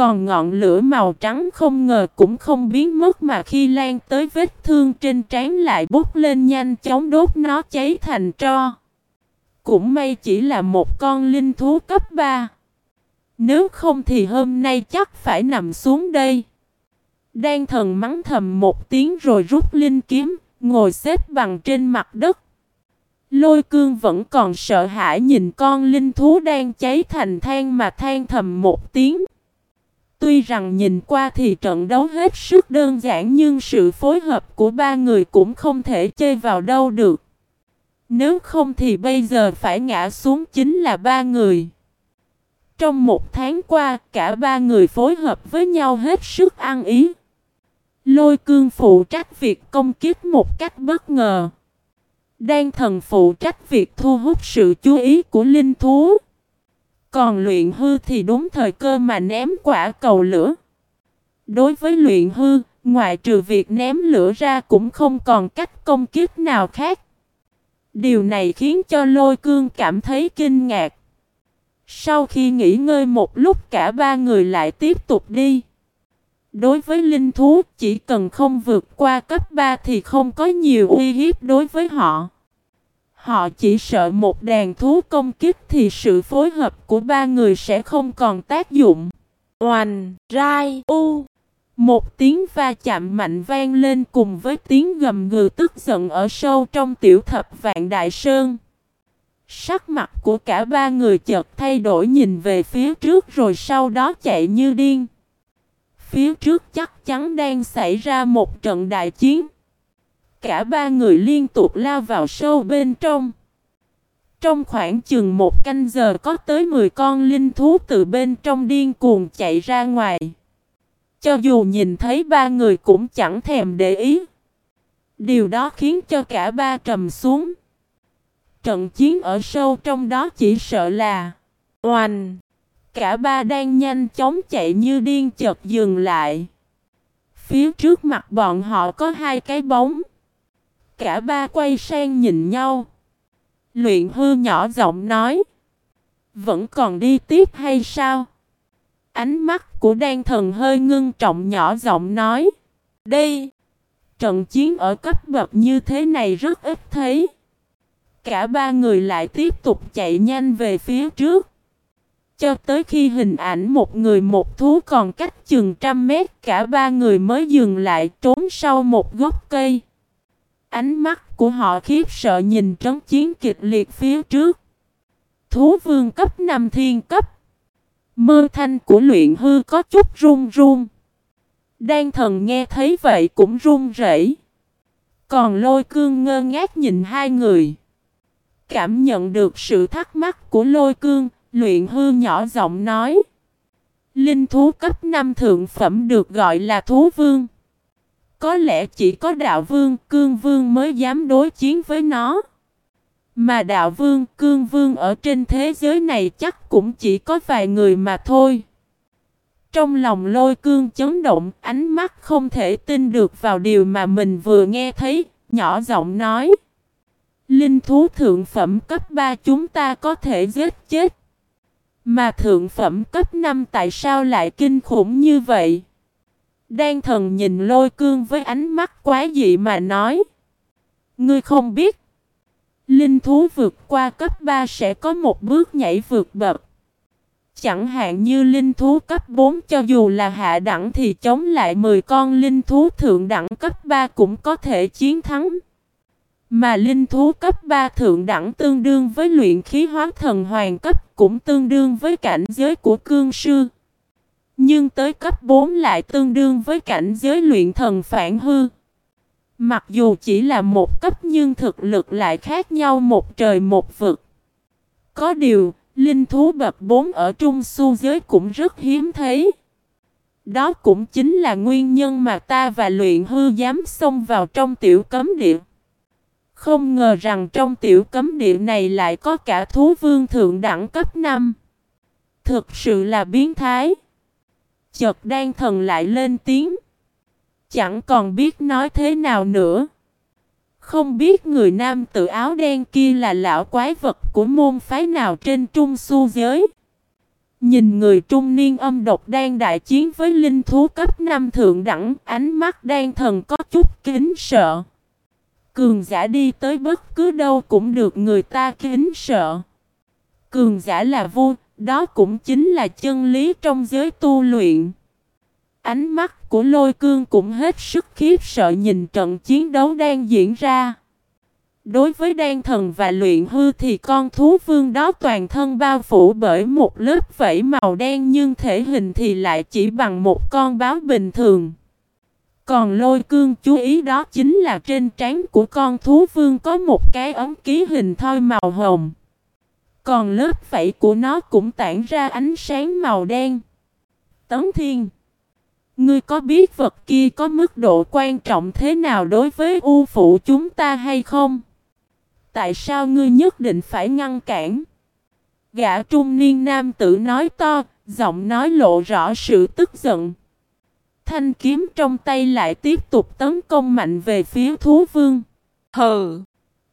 Còn ngọn lửa màu trắng không ngờ cũng không biến mất mà khi lan tới vết thương trên trán lại bốc lên nhanh chóng đốt nó cháy thành tro. Cũng may chỉ là một con linh thú cấp 3. Nếu không thì hôm nay chắc phải nằm xuống đây. Đan thần mắng thầm một tiếng rồi rút linh kiếm, ngồi xếp bằng trên mặt đất. Lôi cương vẫn còn sợ hãi nhìn con linh thú đang cháy thành than mà than thầm một tiếng. Tuy rằng nhìn qua thì trận đấu hết sức đơn giản nhưng sự phối hợp của ba người cũng không thể chơi vào đâu được. Nếu không thì bây giờ phải ngã xuống chính là ba người. Trong một tháng qua, cả ba người phối hợp với nhau hết sức ăn ý. Lôi cương phụ trách việc công kích một cách bất ngờ. Đan thần phụ trách việc thu hút sự chú ý của linh thú. Còn luyện hư thì đúng thời cơ mà ném quả cầu lửa. Đối với luyện hư, ngoại trừ việc ném lửa ra cũng không còn cách công kích nào khác. Điều này khiến cho lôi cương cảm thấy kinh ngạc. Sau khi nghỉ ngơi một lúc cả ba người lại tiếp tục đi. Đối với linh thú chỉ cần không vượt qua cấp 3 thì không có nhiều uy hiếp đối với họ. Họ chỉ sợ một đàn thú công kích thì sự phối hợp của ba người sẽ không còn tác dụng. Oanh, rai, u. Một tiếng va chạm mạnh vang lên cùng với tiếng gầm gừ tức giận ở sâu trong tiểu thập vạn đại sơn. Sắc mặt của cả ba người chợt thay đổi nhìn về phía trước rồi sau đó chạy như điên. Phía trước chắc chắn đang xảy ra một trận đại chiến. Cả ba người liên tục lao vào sâu bên trong. Trong khoảng chừng một canh giờ có tới 10 con linh thú từ bên trong điên cuồng chạy ra ngoài. Cho dù nhìn thấy ba người cũng chẳng thèm để ý. Điều đó khiến cho cả ba trầm xuống. Trận chiến ở sâu trong đó chỉ sợ là Oanh! Cả ba đang nhanh chóng chạy như điên chợt dừng lại. Phía trước mặt bọn họ có hai cái bóng. Cả ba quay sang nhìn nhau. Luyện hư nhỏ giọng nói. Vẫn còn đi tiếp hay sao? Ánh mắt của đan thần hơi ngưng trọng nhỏ giọng nói. Đây, trận chiến ở cấp bậc như thế này rất ít thấy. Cả ba người lại tiếp tục chạy nhanh về phía trước. Cho tới khi hình ảnh một người một thú còn cách chừng trăm mét cả ba người mới dừng lại trốn sau một gốc cây. Ánh mắt của họ khiếp sợ nhìn trấn chiến kịch liệt phía trước. Thú vương cấp 5 thiên cấp. Mơ thanh của luyện hư có chút run run. Đan thần nghe thấy vậy cũng run rẩy. Còn lôi cương ngơ ngác nhìn hai người. Cảm nhận được sự thắc mắc của lôi cương, luyện hư nhỏ giọng nói. Linh thú cấp 5 thượng phẩm được gọi là thú vương. Có lẽ chỉ có đạo vương, cương vương mới dám đối chiến với nó. Mà đạo vương, cương vương ở trên thế giới này chắc cũng chỉ có vài người mà thôi. Trong lòng lôi cương chấn động, ánh mắt không thể tin được vào điều mà mình vừa nghe thấy, nhỏ giọng nói. Linh thú thượng phẩm cấp 3 chúng ta có thể giết chết. Mà thượng phẩm cấp 5 tại sao lại kinh khủng như vậy? Đan thần nhìn lôi cương với ánh mắt quá dị mà nói. Ngươi không biết. Linh thú vượt qua cấp 3 sẽ có một bước nhảy vượt bậc. Chẳng hạn như linh thú cấp 4 cho dù là hạ đẳng thì chống lại 10 con linh thú thượng đẳng cấp 3 cũng có thể chiến thắng. Mà linh thú cấp 3 thượng đẳng tương đương với luyện khí hóa thần hoàng cấp cũng tương đương với cảnh giới của cương sư. Nhưng tới cấp 4 lại tương đương với cảnh giới luyện thần phản hư. Mặc dù chỉ là một cấp nhưng thực lực lại khác nhau một trời một vực. Có điều, linh thú bậc 4 ở trung su giới cũng rất hiếm thấy. Đó cũng chính là nguyên nhân mà ta và luyện hư dám xông vào trong tiểu cấm địa. Không ngờ rằng trong tiểu cấm địa này lại có cả thú vương thượng đẳng cấp 5. Thực sự là biến thái. Chợt đan thần lại lên tiếng. Chẳng còn biết nói thế nào nữa. Không biết người nam tự áo đen kia là lão quái vật của môn phái nào trên trung su giới. Nhìn người trung niên âm độc đang đại chiến với linh thú cấp 5 thượng đẳng, ánh mắt đan thần có chút kính sợ. Cường giả đi tới bất cứ đâu cũng được người ta kính sợ. Cường giả là vua, đó cũng chính là chân lý trong giới tu luyện. Ánh mắt của lôi cương cũng hết sức khiếp sợ nhìn trận chiến đấu đang diễn ra. Đối với đan thần và luyện hư thì con thú vương đó toàn thân bao phủ bởi một lớp vảy màu đen nhưng thể hình thì lại chỉ bằng một con báo bình thường. Còn lôi cương chú ý đó chính là trên trán của con thú vương có một cái ống ký hình thoi màu hồng. Còn lớp vảy của nó cũng tản ra ánh sáng màu đen. Tấn Thiên Ngươi có biết vật kia có mức độ quan trọng thế nào đối với u phụ chúng ta hay không? Tại sao ngươi nhất định phải ngăn cản? Gã trung niên nam tử nói to, giọng nói lộ rõ sự tức giận. Thanh kiếm trong tay lại tiếp tục tấn công mạnh về phía thú vương. Hừ!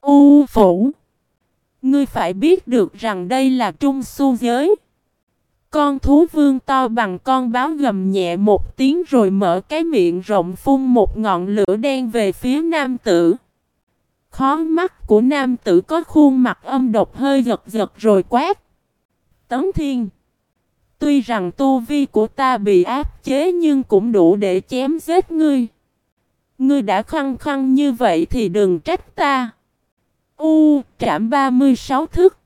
U phủ! Ngươi phải biết được rằng đây là trung su giới. Con thú vương to bằng con báo gầm nhẹ một tiếng rồi mở cái miệng rộng phun một ngọn lửa đen về phía nam tử. Khó mắt của nam tử có khuôn mặt âm độc hơi giật giật rồi quát. Tấn Thiên, Tuy rằng tu vi của ta bị áp chế nhưng cũng đủ để chém giết ngươi. Ngươi đã khăng khăng như vậy thì đừng trách ta. U, trảm 36 thức.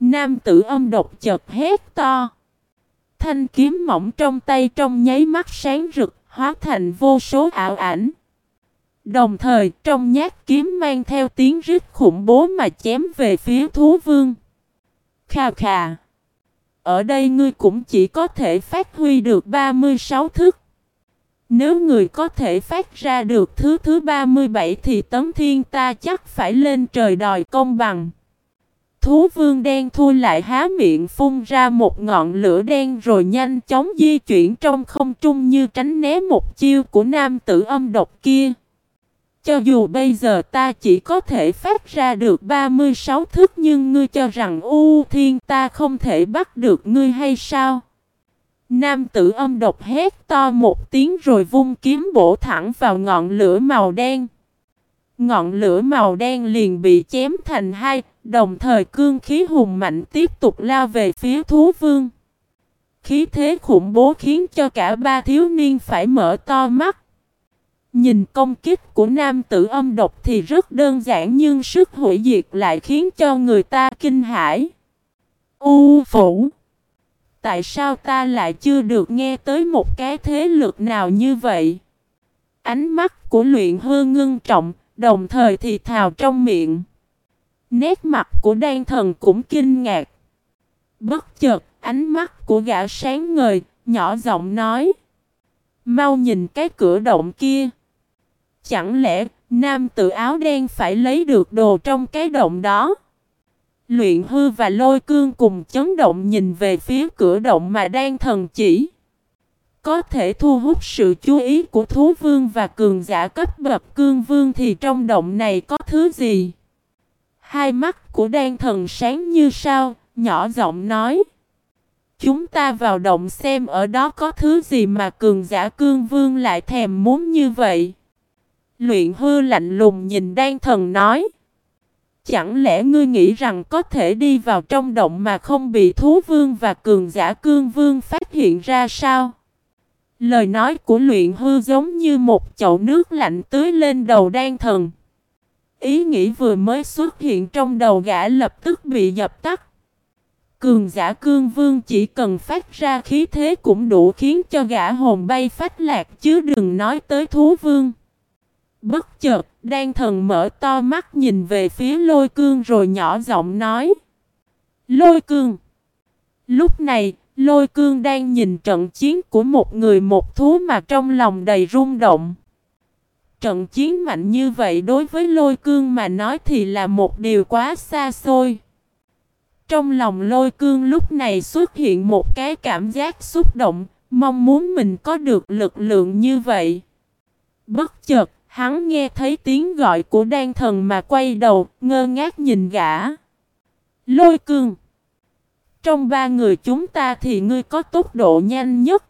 Nam tử âm độc chợt hét to. Thanh kiếm mỏng trong tay trong nháy mắt sáng rực, hóa thành vô số ảo ảnh. Đồng thời trong nhát kiếm mang theo tiếng rít khủng bố mà chém về phía thú vương. Khà khà. Ở đây ngươi cũng chỉ có thể phát huy được 36 thức. Nếu người có thể phát ra được thứ thứ 37 thì tấm thiên ta chắc phải lên trời đòi công bằng. Thú vương đen thui lại há miệng phun ra một ngọn lửa đen rồi nhanh chóng di chuyển trong không trung như tránh né một chiêu của nam tử âm độc kia. Cho dù bây giờ ta chỉ có thể phát ra được 36 thức nhưng ngươi cho rằng U Thiên ta không thể bắt được ngươi hay sao? Nam tử âm độc hét to một tiếng rồi vung kiếm bổ thẳng vào ngọn lửa màu đen. Ngọn lửa màu đen liền bị chém thành hai, đồng thời cương khí hùng mạnh tiếp tục lao về phía thú vương. Khí thế khủng bố khiến cho cả ba thiếu niên phải mở to mắt. Nhìn công kích của nam tử âm độc thì rất đơn giản nhưng sức hủy diệt lại khiến cho người ta kinh hãi. U phủ Tại sao ta lại chưa được nghe tới một cái thế lực nào như vậy? Ánh mắt của luyện hư ngưng trọng, đồng thời thì thào trong miệng. Nét mặt của đan thần cũng kinh ngạc. Bất chợt, ánh mắt của gã sáng ngời, nhỏ giọng nói. Mau nhìn cái cửa động kia. Chẳng lẽ nam tự áo đen phải lấy được đồ trong cái động đó? Luyện hư và lôi cương cùng chấn động nhìn về phía cửa động mà đang thần chỉ. Có thể thu hút sự chú ý của thú vương và cường giả cấp bậc cương vương thì trong động này có thứ gì? Hai mắt của đan thần sáng như sao, nhỏ giọng nói. Chúng ta vào động xem ở đó có thứ gì mà cường giả cương vương lại thèm muốn như vậy. Luyện hư lạnh lùng nhìn đan thần nói. Chẳng lẽ ngươi nghĩ rằng có thể đi vào trong động mà không bị thú vương và cường giả cương vương phát hiện ra sao? Lời nói của luyện hư giống như một chậu nước lạnh tưới lên đầu đan thần. Ý nghĩ vừa mới xuất hiện trong đầu gã lập tức bị dập tắt. Cường giả cương vương chỉ cần phát ra khí thế cũng đủ khiến cho gã hồn bay phách lạc chứ đừng nói tới thú vương. Bất chợt, đan thần mở to mắt nhìn về phía lôi cương rồi nhỏ giọng nói. Lôi cương! Lúc này, lôi cương đang nhìn trận chiến của một người một thú mà trong lòng đầy rung động. Trận chiến mạnh như vậy đối với lôi cương mà nói thì là một điều quá xa xôi. Trong lòng lôi cương lúc này xuất hiện một cái cảm giác xúc động, mong muốn mình có được lực lượng như vậy. Bất chợt, Hắn nghe thấy tiếng gọi của đan thần mà quay đầu, ngơ ngác nhìn gã. Lôi cương. Trong ba người chúng ta thì ngươi có tốc độ nhanh nhất.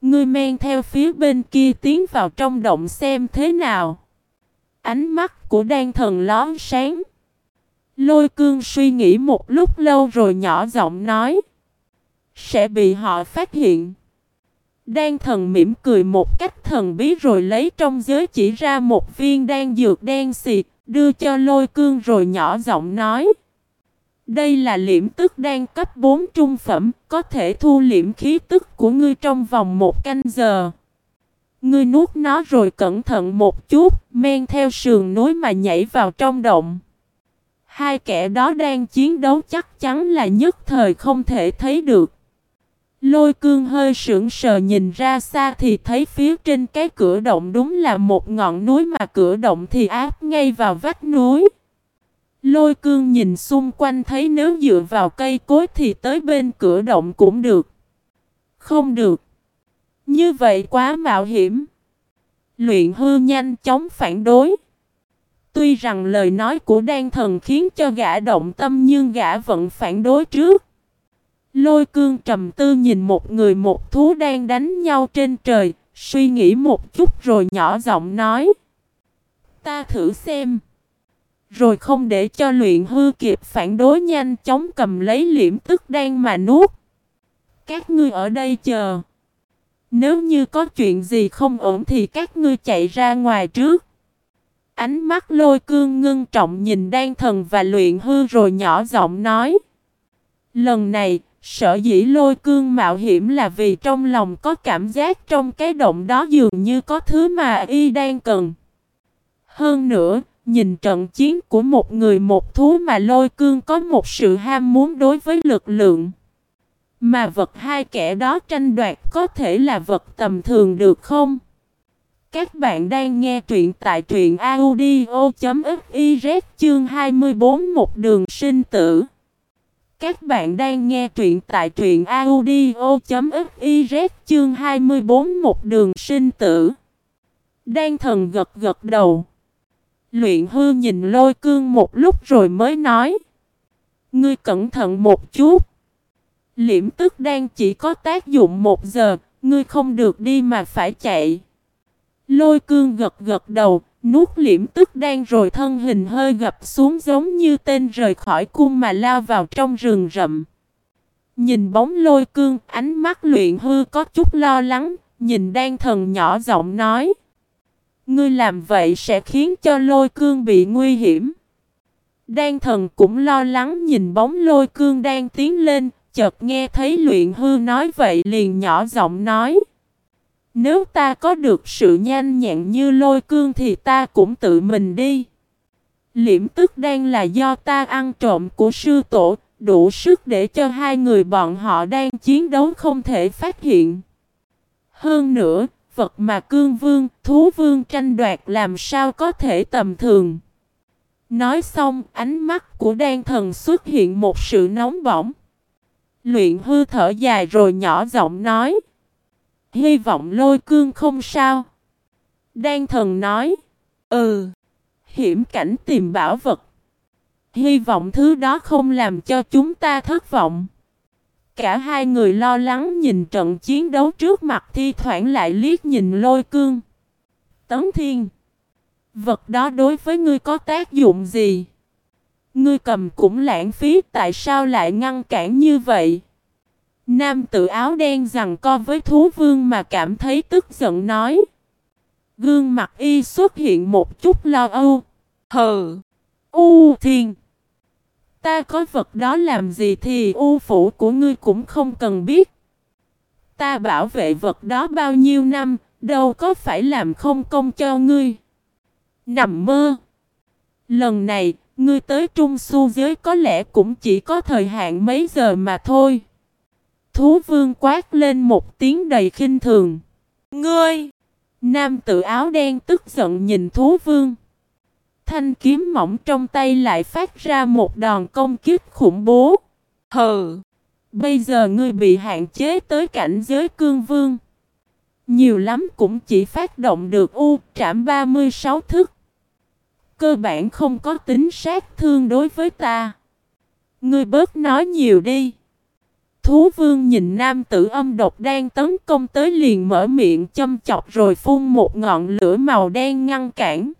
Ngươi men theo phía bên kia tiến vào trong động xem thế nào. Ánh mắt của đan thần lón sáng. Lôi cương suy nghĩ một lúc lâu rồi nhỏ giọng nói. Sẽ bị họ phát hiện. Đan thần mỉm cười một cách thần bí rồi lấy trong giới chỉ ra một viên đan dược đen xịt, đưa cho lôi cương rồi nhỏ giọng nói. Đây là liễm tức đan cấp 4 trung phẩm, có thể thu liễm khí tức của ngươi trong vòng một canh giờ. Ngươi nuốt nó rồi cẩn thận một chút, men theo sườn núi mà nhảy vào trong động. Hai kẻ đó đang chiến đấu chắc chắn là nhất thời không thể thấy được. Lôi cương hơi sững sờ nhìn ra xa thì thấy phía trên cái cửa động đúng là một ngọn núi mà cửa động thì áp ngay vào vách núi. Lôi cương nhìn xung quanh thấy nếu dựa vào cây cối thì tới bên cửa động cũng được. Không được. Như vậy quá mạo hiểm. Luyện hư nhanh chóng phản đối. Tuy rằng lời nói của đan thần khiến cho gã động tâm nhưng gã vẫn phản đối trước. Lôi cương trầm tư nhìn một người một thú đang đánh nhau trên trời, suy nghĩ một chút rồi nhỏ giọng nói. Ta thử xem. Rồi không để cho luyện hư kịp phản đối nhanh chóng cầm lấy liễm tức đang mà nuốt. Các ngươi ở đây chờ. Nếu như có chuyện gì không ổn thì các ngươi chạy ra ngoài trước. Ánh mắt lôi cương ngưng trọng nhìn đan thần và luyện hư rồi nhỏ giọng nói. Lần này, Sở dĩ lôi cương mạo hiểm là vì trong lòng có cảm giác trong cái động đó dường như có thứ mà y đang cần. Hơn nữa, nhìn trận chiến của một người một thú mà lôi cương có một sự ham muốn đối với lực lượng. Mà vật hai kẻ đó tranh đoạt có thể là vật tầm thường được không? Các bạn đang nghe truyện tại truyện audio.fiz chương 24 một đường sinh tử. Các bạn đang nghe truyện tại truyện audio.fiz chương 24 một đường sinh tử. Đan thần gật gật đầu. Luyện hư nhìn lôi cương một lúc rồi mới nói. Ngươi cẩn thận một chút. Liễm tức đang chỉ có tác dụng một giờ, ngươi không được đi mà phải chạy. Lôi cương gật gật đầu, nuốt liễm tức đang rồi thân hình hơi gập xuống giống như tên rời khỏi cung mà lao vào trong rừng rậm. Nhìn bóng lôi cương, ánh mắt luyện hư có chút lo lắng, nhìn đan thần nhỏ giọng nói. Ngươi làm vậy sẽ khiến cho lôi cương bị nguy hiểm. Đan thần cũng lo lắng nhìn bóng lôi cương đang tiến lên, chợt nghe thấy luyện hư nói vậy liền nhỏ giọng nói. Nếu ta có được sự nhanh nhẹn như lôi cương thì ta cũng tự mình đi. Liễm tức đang là do ta ăn trộm của sư tổ, đủ sức để cho hai người bọn họ đang chiến đấu không thể phát hiện. Hơn nữa, vật mà cương vương, thú vương tranh đoạt làm sao có thể tầm thường. Nói xong, ánh mắt của đan thần xuất hiện một sự nóng bỏng. Luyện hư thở dài rồi nhỏ giọng nói. Hy vọng lôi cương không sao. Đan thần nói. Ừ. Hiểm cảnh tìm bảo vật. Hy vọng thứ đó không làm cho chúng ta thất vọng. Cả hai người lo lắng nhìn trận chiến đấu trước mặt thi thoảng lại liếc nhìn lôi cương. Tấn Thiên. Vật đó đối với ngươi có tác dụng gì? Ngươi cầm cũng lãng phí, tại sao lại ngăn cản như vậy? Nam tự áo đen rằng co với thú vương mà cảm thấy tức giận nói. Gương mặt y xuất hiện một chút lo âu. Hờ! U thiên! Ta có vật đó làm gì thì u phủ của ngươi cũng không cần biết. Ta bảo vệ vật đó bao nhiêu năm, đâu có phải làm không công cho ngươi. Nằm mơ! Lần này, ngươi tới trung su giới có lẽ cũng chỉ có thời hạn mấy giờ mà thôi. Thú vương quát lên một tiếng đầy khinh thường. Ngươi! Nam tự áo đen tức giận nhìn thú vương. Thanh kiếm mỏng trong tay lại phát ra một đòn công kích khủng bố. Hừ! Bây giờ ngươi bị hạn chế tới cảnh giới cương vương. Nhiều lắm cũng chỉ phát động được u trảm 36 thức. Cơ bản không có tính sát thương đối với ta. Ngươi bớt nói nhiều đi. Thú vương nhìn nam tử âm độc đang tấn công tới liền mở miệng châm chọc rồi phun một ngọn lửa màu đen ngăn cản.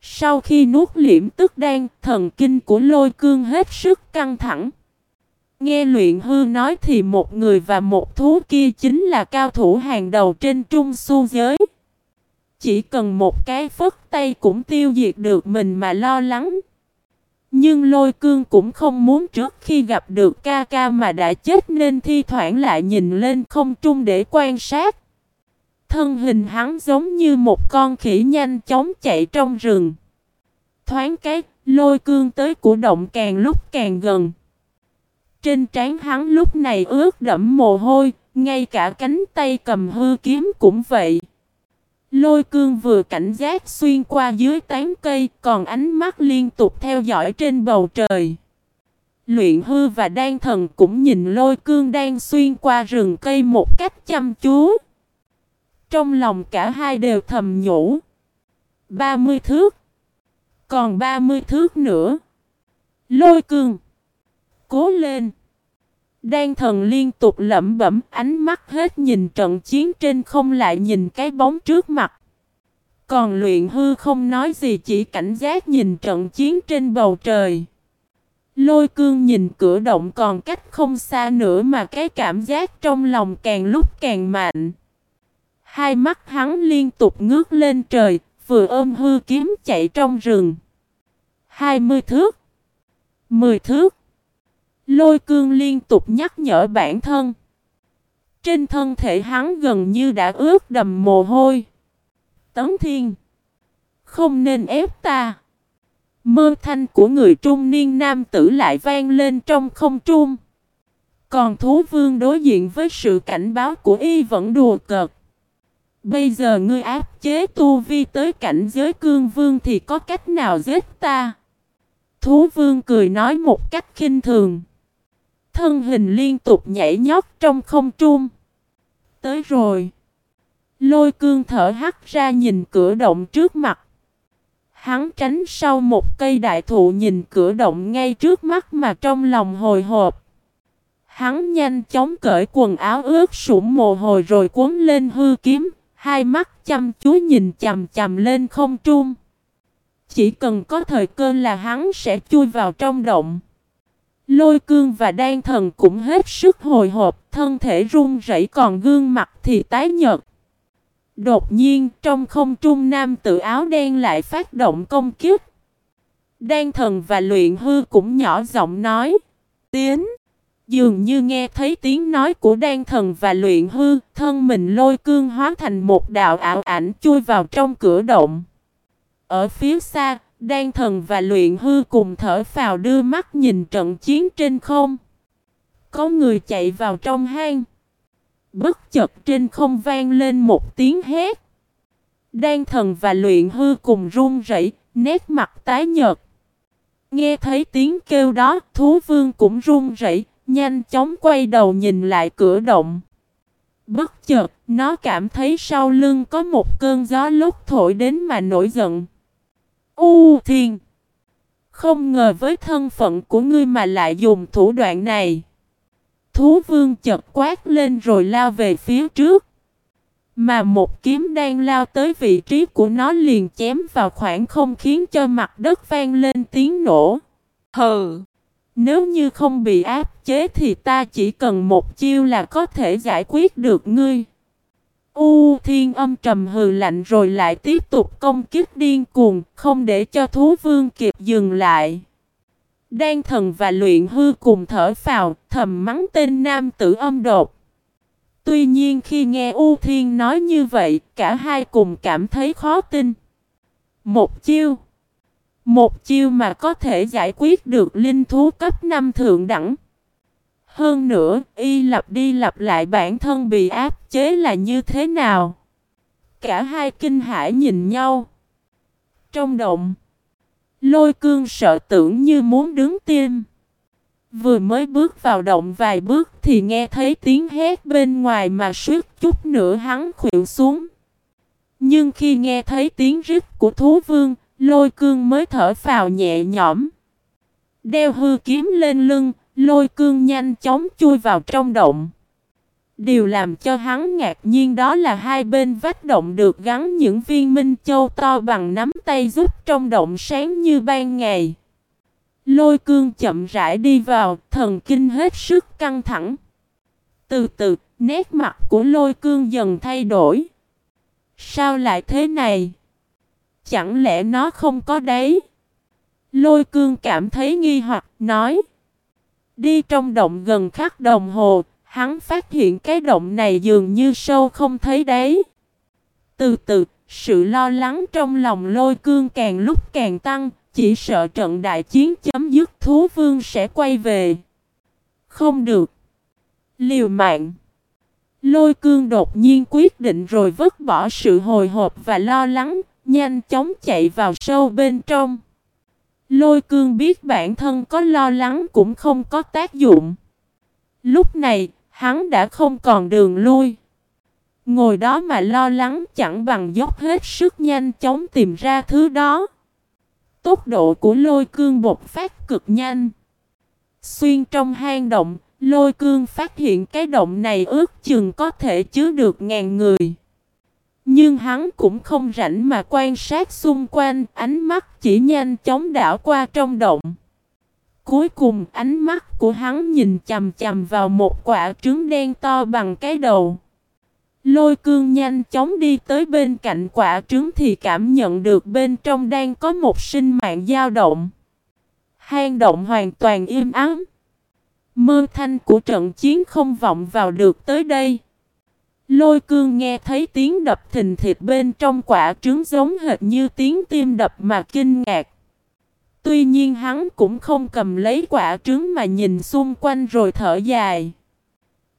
Sau khi nuốt liễm tức đen thần kinh của lôi cương hết sức căng thẳng. Nghe luyện hư nói thì một người và một thú kia chính là cao thủ hàng đầu trên trung su giới. Chỉ cần một cái phất tay cũng tiêu diệt được mình mà lo lắng. Nhưng lôi cương cũng không muốn trước khi gặp được ca ca mà đã chết nên thi thoảng lại nhìn lên không trung để quan sát. Thân hình hắn giống như một con khỉ nhanh chóng chạy trong rừng. Thoáng cái, lôi cương tới của động càng lúc càng gần. Trên trán hắn lúc này ướt đẫm mồ hôi, ngay cả cánh tay cầm hư kiếm cũng vậy. Lôi cương vừa cảnh giác xuyên qua dưới tán cây, còn ánh mắt liên tục theo dõi trên bầu trời. Luyện hư và đan thần cũng nhìn lôi cương đang xuyên qua rừng cây một cách chăm chú. Trong lòng cả hai đều thầm nhủ. 30 thước. Còn 30 thước nữa. Lôi cương. Cố lên. Đan thần liên tục lẩm bẩm ánh mắt hết nhìn trận chiến trên không lại nhìn cái bóng trước mặt. Còn luyện hư không nói gì chỉ cảnh giác nhìn trận chiến trên bầu trời. Lôi cương nhìn cửa động còn cách không xa nữa mà cái cảm giác trong lòng càng lúc càng mạnh. Hai mắt hắn liên tục ngước lên trời, vừa ôm hư kiếm chạy trong rừng. Hai mươi thước. Mười thước. Lôi cương liên tục nhắc nhở bản thân. Trên thân thể hắn gần như đã ướt đầm mồ hôi. Tấn thiên. Không nên ép ta. Mơ thanh của người trung niên nam tử lại vang lên trong không trung. Còn thú vương đối diện với sự cảnh báo của y vẫn đùa cợt. Bây giờ ngươi áp chế tu vi tới cảnh giới cương vương thì có cách nào giết ta? Thú vương cười nói một cách khinh thường. Thân hình liên tục nhảy nhót trong không trung. Tới rồi. Lôi cương thở hắt ra nhìn cửa động trước mặt. Hắn tránh sau một cây đại thụ nhìn cửa động ngay trước mắt mà trong lòng hồi hộp. Hắn nhanh chóng cởi quần áo ướt sũng mồ hôi rồi cuốn lên hư kiếm, hai mắt chăm chú nhìn chầm chầm lên không trung. Chỉ cần có thời cơ là hắn sẽ chui vào trong động. Lôi cương và đan thần cũng hết sức hồi hộp, thân thể run rẩy còn gương mặt thì tái nhợt. Đột nhiên trong không trung nam tự áo đen lại phát động công kiếp. Đan thần và luyện hư cũng nhỏ giọng nói. Tiến. Dường như nghe thấy tiếng nói của đan thần và luyện hư, thân mình lôi cương hóa thành một đạo ảo ảnh chui vào trong cửa động. Ở phía xa, đan thần và luyện hư cùng thở phào đưa mắt nhìn trận chiến trên không. Có người chạy vào trong hang. Bất chợt trên không vang lên một tiếng hét. Đan thần và luyện hư cùng run rẩy, nét mặt tái nhợt. Nghe thấy tiếng kêu đó, thú vương cũng run rẩy, nhanh chóng quay đầu nhìn lại cửa động. Bất chợt, nó cảm thấy sau lưng có một cơn gió lúc thổi đến mà nổi giận. U thiên! Không ngờ với thân phận của ngươi mà lại dùng thủ đoạn này. Thú vương chật quát lên rồi lao về phía trước. Mà một kiếm đang lao tới vị trí của nó liền chém vào khoảng không khiến cho mặt đất vang lên tiếng nổ. Hừ! Nếu như không bị áp chế thì ta chỉ cần một chiêu là có thể giải quyết được ngươi. U thiên âm trầm hừ lạnh rồi lại tiếp tục công kích điên cuồng, không để cho thú vương kịp dừng lại. Đan thần và luyện hư cùng thở phào, thầm mắng tên nam tử âm đột. Tuy nhiên khi nghe U Thiên nói như vậy, cả hai cùng cảm thấy khó tin. Một chiêu. Một chiêu mà có thể giải quyết được linh thú cấp 5 thượng đẳng. Hơn nữa, y lặp đi lặp lại bản thân bị áp chế là như thế nào? Cả hai kinh hãi nhìn nhau. Trong động, lôi cương sợ tưởng như muốn đứng tim. Vừa mới bước vào động vài bước thì nghe thấy tiếng hét bên ngoài mà suýt chút nữa hắn khuỵu xuống. Nhưng khi nghe thấy tiếng rít của thú vương, lôi cương mới thở phào nhẹ nhõm. Đeo hư kiếm lên lưng, Lôi cương nhanh chóng chui vào trong động. Điều làm cho hắn ngạc nhiên đó là hai bên vách động được gắn những viên minh châu to bằng nắm tay giúp trong động sáng như ban ngày. Lôi cương chậm rãi đi vào, thần kinh hết sức căng thẳng. Từ từ, nét mặt của lôi cương dần thay đổi. Sao lại thế này? Chẳng lẽ nó không có đấy? Lôi cương cảm thấy nghi hoặc nói. Đi trong động gần khắc đồng hồ, hắn phát hiện cái động này dường như sâu không thấy đấy. Từ từ, sự lo lắng trong lòng lôi cương càng lúc càng tăng, chỉ sợ trận đại chiến chấm dứt thú vương sẽ quay về. Không được. Liều mạng. Lôi cương đột nhiên quyết định rồi vứt bỏ sự hồi hộp và lo lắng, nhanh chóng chạy vào sâu bên trong. Lôi cương biết bản thân có lo lắng cũng không có tác dụng. Lúc này, hắn đã không còn đường lui. Ngồi đó mà lo lắng chẳng bằng dốc hết sức nhanh chóng tìm ra thứ đó. Tốc độ của lôi cương bột phát cực nhanh. Xuyên trong hang động, lôi cương phát hiện cái động này ước chừng có thể chứa được ngàn người. Nhưng hắn cũng không rảnh mà quan sát xung quanh, ánh mắt chỉ nhanh chóng đảo qua trong động. Cuối cùng ánh mắt của hắn nhìn chầm chầm vào một quả trứng đen to bằng cái đầu. Lôi cương nhanh chóng đi tới bên cạnh quả trứng thì cảm nhận được bên trong đang có một sinh mạng dao động. Hang động hoàn toàn im ắng. Mơ thanh của trận chiến không vọng vào được tới đây. Lôi cương nghe thấy tiếng đập thình thịt bên trong quả trứng giống hệt như tiếng tim đập mà kinh ngạc. Tuy nhiên hắn cũng không cầm lấy quả trứng mà nhìn xung quanh rồi thở dài.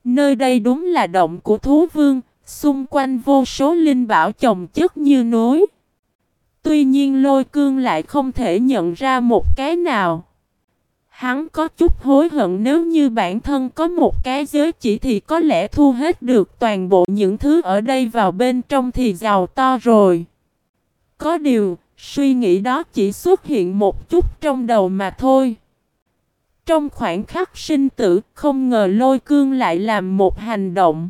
Nơi đây đúng là động của thú vương, xung quanh vô số linh bảo chồng chất như núi. Tuy nhiên lôi cương lại không thể nhận ra một cái nào. Hắn có chút hối hận nếu như bản thân có một cái giới chỉ thì có lẽ thu hết được toàn bộ những thứ ở đây vào bên trong thì giàu to rồi. Có điều, Suy nghĩ đó chỉ xuất hiện một chút trong đầu mà thôi. Trong khoảnh khắc sinh tử, không ngờ lôi cương lại làm một hành động.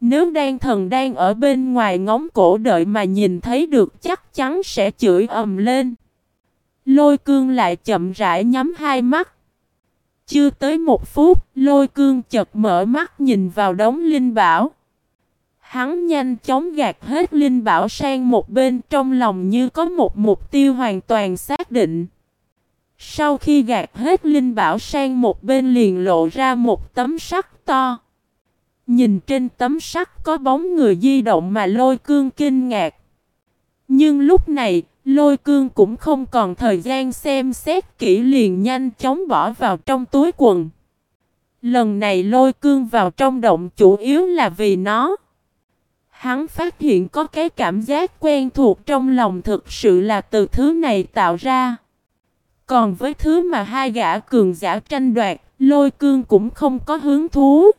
Nếu đan thần đang ở bên ngoài ngóng cổ đợi mà nhìn thấy được chắc chắn sẽ chửi ầm lên. Lôi cương lại chậm rãi nhắm hai mắt. Chưa tới một phút, lôi cương chợt mở mắt nhìn vào đống linh bảo. Hắn nhanh chóng gạt hết linh bảo sang một bên trong lòng như có một mục tiêu hoàn toàn xác định. Sau khi gạt hết linh bảo sang một bên liền lộ ra một tấm sắt to. Nhìn trên tấm sắt có bóng người di động mà lôi cương kinh ngạc. Nhưng lúc này, lôi cương cũng không còn thời gian xem xét kỹ liền nhanh chóng bỏ vào trong túi quần. Lần này lôi cương vào trong động chủ yếu là vì nó. Hắn phát hiện có cái cảm giác quen thuộc trong lòng thực sự là từ thứ này tạo ra. Còn với thứ mà hai gã cường giả tranh đoạt, lôi cương cũng không có hứng thú.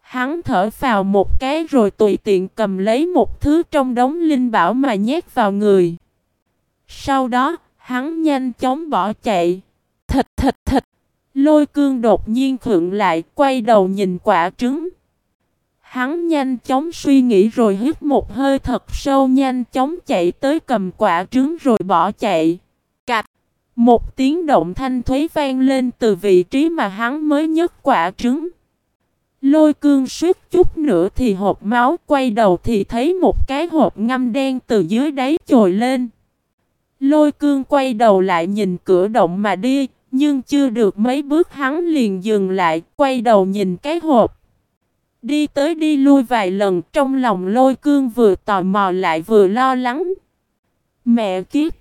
Hắn thở vào một cái rồi tùy tiện cầm lấy một thứ trong đống linh bảo mà nhét vào người. Sau đó, hắn nhanh chóng bỏ chạy. Thịt thịt thịt. Lôi cương đột nhiên khựng lại, quay đầu nhìn quả trứng. Hắn nhanh chóng suy nghĩ rồi hít một hơi thật sâu nhanh chóng chạy tới cầm quả trứng rồi bỏ chạy. Cạch. Một tiếng động thanh thuế vang lên từ vị trí mà hắn mới nhấc quả trứng. Lôi cương suýt chút nữa thì hộp máu quay đầu thì thấy một cái hộp ngâm đen từ dưới đáy trồi lên. Lôi cương quay đầu lại nhìn cửa động mà đi, nhưng chưa được mấy bước hắn liền dừng lại, quay đầu nhìn cái hộp. Đi tới đi lui vài lần trong lòng lôi cương vừa tò mò lại vừa lo lắng. Mẹ kiếp!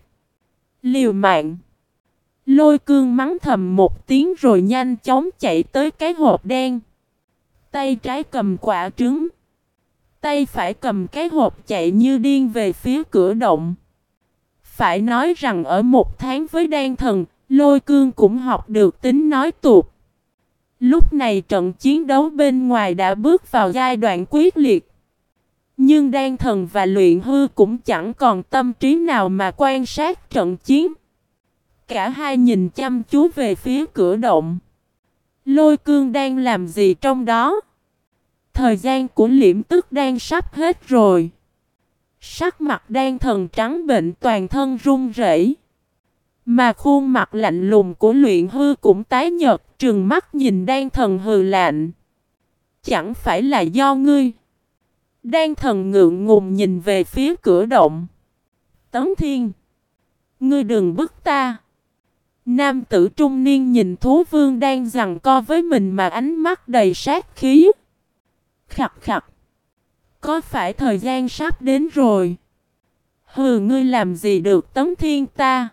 Liều mạng! Lôi cương mắng thầm một tiếng rồi nhanh chóng chạy tới cái hộp đen. Tay trái cầm quả trứng. Tay phải cầm cái hộp chạy như điên về phía cửa động. Phải nói rằng ở một tháng với đan thần, lôi cương cũng học được tính nói tuột. Lúc này trận chiến đấu bên ngoài đã bước vào giai đoạn quyết liệt. Nhưng đan thần và luyện hư cũng chẳng còn tâm trí nào mà quan sát trận chiến. Cả hai nhìn chăm chú về phía cửa động. Lôi cương đang làm gì trong đó? Thời gian của liễm tức đang sắp hết rồi. Sắc mặt đang thần trắng bệnh toàn thân run rẩy. Mà khuôn mặt lạnh lùng của luyện hư cũng tái nhợt, trừng mắt nhìn đen thần hừ lạnh. Chẳng phải là do ngươi. Đan thần ngượng ngùng nhìn về phía cửa động. Tấn thiên. Ngươi đừng bức ta. Nam tử trung niên nhìn thú vương đang giằng co với mình mà ánh mắt đầy sát khí. Khặt khặt. Có phải thời gian sắp đến rồi? Hừ ngươi làm gì được tấn thiên ta?